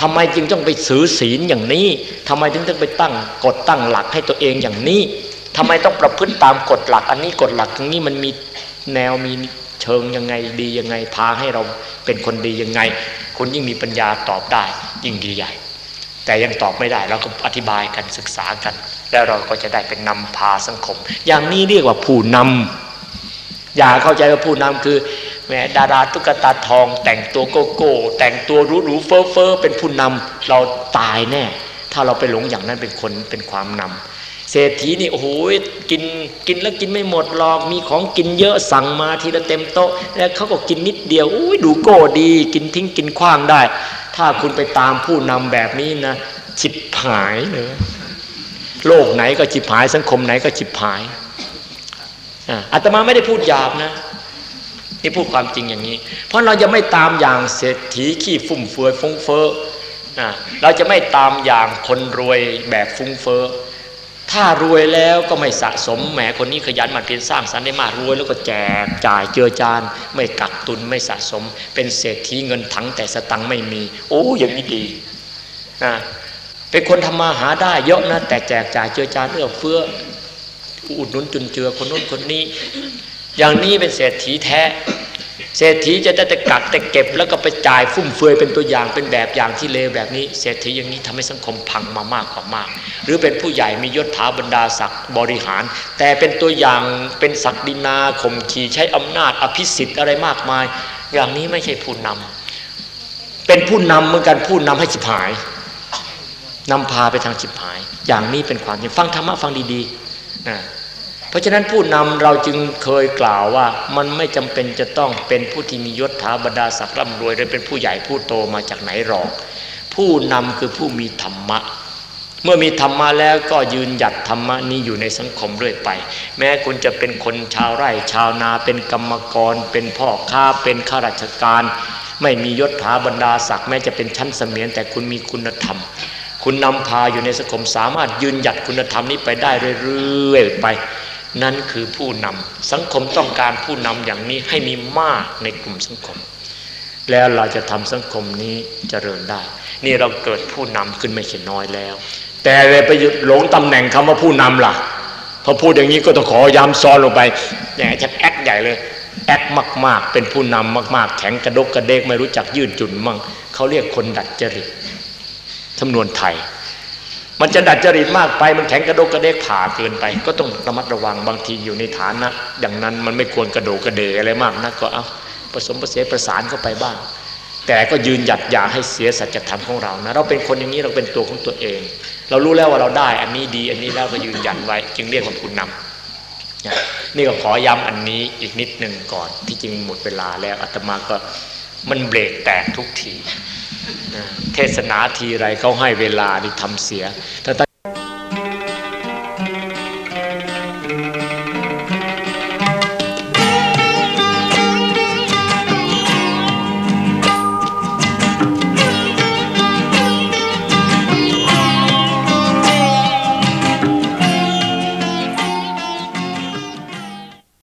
ทำไมจึงต้องไปสือศีลอย่างนี้ทำไมถึงต้องไปตั้งกฎตั้งหลักให้ตัวเองอย่างนี้ ทำไมต้องประพฤติตามกฎหลัก อันนี้กฎหลักอย่างนี้มันมีแนวมีเชิงยังไงดียังไงพาให้เราเป็นคนดียังไง คุณยิ่งมีปัญญาตอบได้ ยิ่งดีใหญ่ แต่ยังตอบไม่ได้เราก็อธิบายกันศึกษากัน แล้วเราก็จะได้เป็นนำพาสังคม อย่างนี้เรียกว่าผู้นำอย่าเข้าใจว่าผู้นำคือแหมดาราตุ๊กตาทอง แต่งตัวโกโก้แต่งตัวรูหรูเฟอเฟอเป็นผู้นำเราตายแน่ ถ้าเราไปหลงอย่างนั้นเป็นคนเป็นความนำ เศรษฐีนี่โอ้โหกินกินแล้วกินไม่หมดหรอกมีของกินเยอะสั่งมาทีละเต็มโต๊ะ แล้วเขาก็กินนิดเดียวอุ้ยดูโก้ดี กินทิ้งกินคว้างได้ ถ้าคุณไปตามผู้นำแบบนี้นะฉิบหายเลยโลกไหนก็ฉิบหายสังคมไหนก็ฉิบหายอาตมาไม่ได้พูดหยาบนะนี่พูดความจริงอย่างนี้ เพราะเราจะไม่ตามอย่างเศรษฐีขี้ฟุ่มเฟือยฟุ้งเฟ้อเราจะไม่ตามอย่างคนรวยแบบฟุ้งเฟ้อ ถ้ารวยแล้วก็ไม่สะสมแหมคนนี้ขยันหมาเพียรสร้างสรรค์ได้มากรวยแล้วก็แจกจ่ายเจือจาน ไม่กักตุนไม่สะสม เป็นเศรษฐีเงินถังแต่สตังค์ไม่มี โอ้อย่างนี้ดีนะเป็นคนทำมาหาได้เยอะนะแต่แจกจ่ายเจือจานเอื้อเฟื้ออุดหนุนจุนเจือคนนู้นคนนี้ อย่างนี้เป็นเศรษฐีแท้ เศรษฐีจะได้แต่กักแต่เก็บแล้วก็ไปจ่ายฟุ่มเฟือยเป็นตัวอย่างเป็นแบบอย่างที่เลวแบบนี้ เศรษฐีอย่างนี้ทำให้สังคมพังมามากกว่ามาก หรือเป็นผู้ใหญ่มียศถาบรรดาศักดิ์บริหาร แต่เป็นตัวอย่างเป็นศักดินาข่มขีใช้อำนาจอภิสิทธิ์อะไรมากมาย อย่างนี้ไม่ใช่ผู้นำเป็นผู้นำเหมือนกันผู้นำให้จิบหายนำพาไปทางจิบหาย อย่างนี้เป็นความจริงฟังธรรมะฟังดีๆนะ เพราะฉะนั้นผู้นำเราจึงเคยกล่าวว่ามันไม่จำเป็นจะต้องเป็นผู้ที่มียศถาบรรดาศักดิ์ร่ำรวยหรือเป็นผู้ใหญ่ผู้โตมาจากไหนหรอก ผู้นำคือผู้มีธรรมะ เมื่อมีธรรมะแล้วก็ยืนหยัดธรรมะนี้อยู่ในสังคมเรื่อยไป แม้คุณจะเป็นคนชาวไร่ ชาวนาเป็นกรรมกร เป็นพ่อค้าเป็นข้าราชการ ไม่มียศถาบรรดาศักดิ์แม้จะเป็นชั้นเสมียนแต่คุณมีคุณธรรมคุณนำพาอยู่ในสังคมสามารถยืนหยัดคุณธรรมนี้ไปได้เรื่อยๆไป นั่นคือผู้นำสังคมต้องการผู้นำอย่างนี้ให้มีมากในกลุ่มสังคม แล้วเราจะทำสังคมนี้เจริญได้ นี่เราเกิดผู้นำขึ้นไม่ใช่น้อยแล้ว แต่เลยไปหลงตำแหน่งคำว่าผู้นำล่ะพอพูดอย่างนี้ก็ต้องขอย้ำซ้อนลงไปอย่างฉันแอคใหญ่เลยแอคมาก ๆ เป็นผู้นำมาก ๆ แข็งกระดกกระเดกไม่รู้จักยืดจุนมั่งเขาเรียกคนดัดจริตจำนวนไทย มันจะดัดจริตมากไปมันแข็งกระโดกกระเดกผ่าเกินไป ก็ต้องระมัดระวังบางทีอยู่ในฐานนะอย่างนั้นมันไม่ควรกระโดกกระเดกอะไรมากนะก็เอาผสมผสานประสานเข้าไปบ้าง แต่ก็ยืนหยัดอย่าให้เสียสัจธรรมของเรานะเราเป็นคนอย่างนี้เราเป็นตัวของตัวเอง เรารู้แล้วว่าเราได้ อันนี้ดีอันนี้แล้วก็ยืนหยัดไว้ จึงเรียกว่าผู้นำนี่ก็ขอย้ำอันนี้อีกนิดหนึ่งก่อน ที่จริงหมดเวลาแล้วอาตมาก็มันเบรกแตกทุกที เทศนาทีไรเขาให้เวลานี่ทำเสียถ้า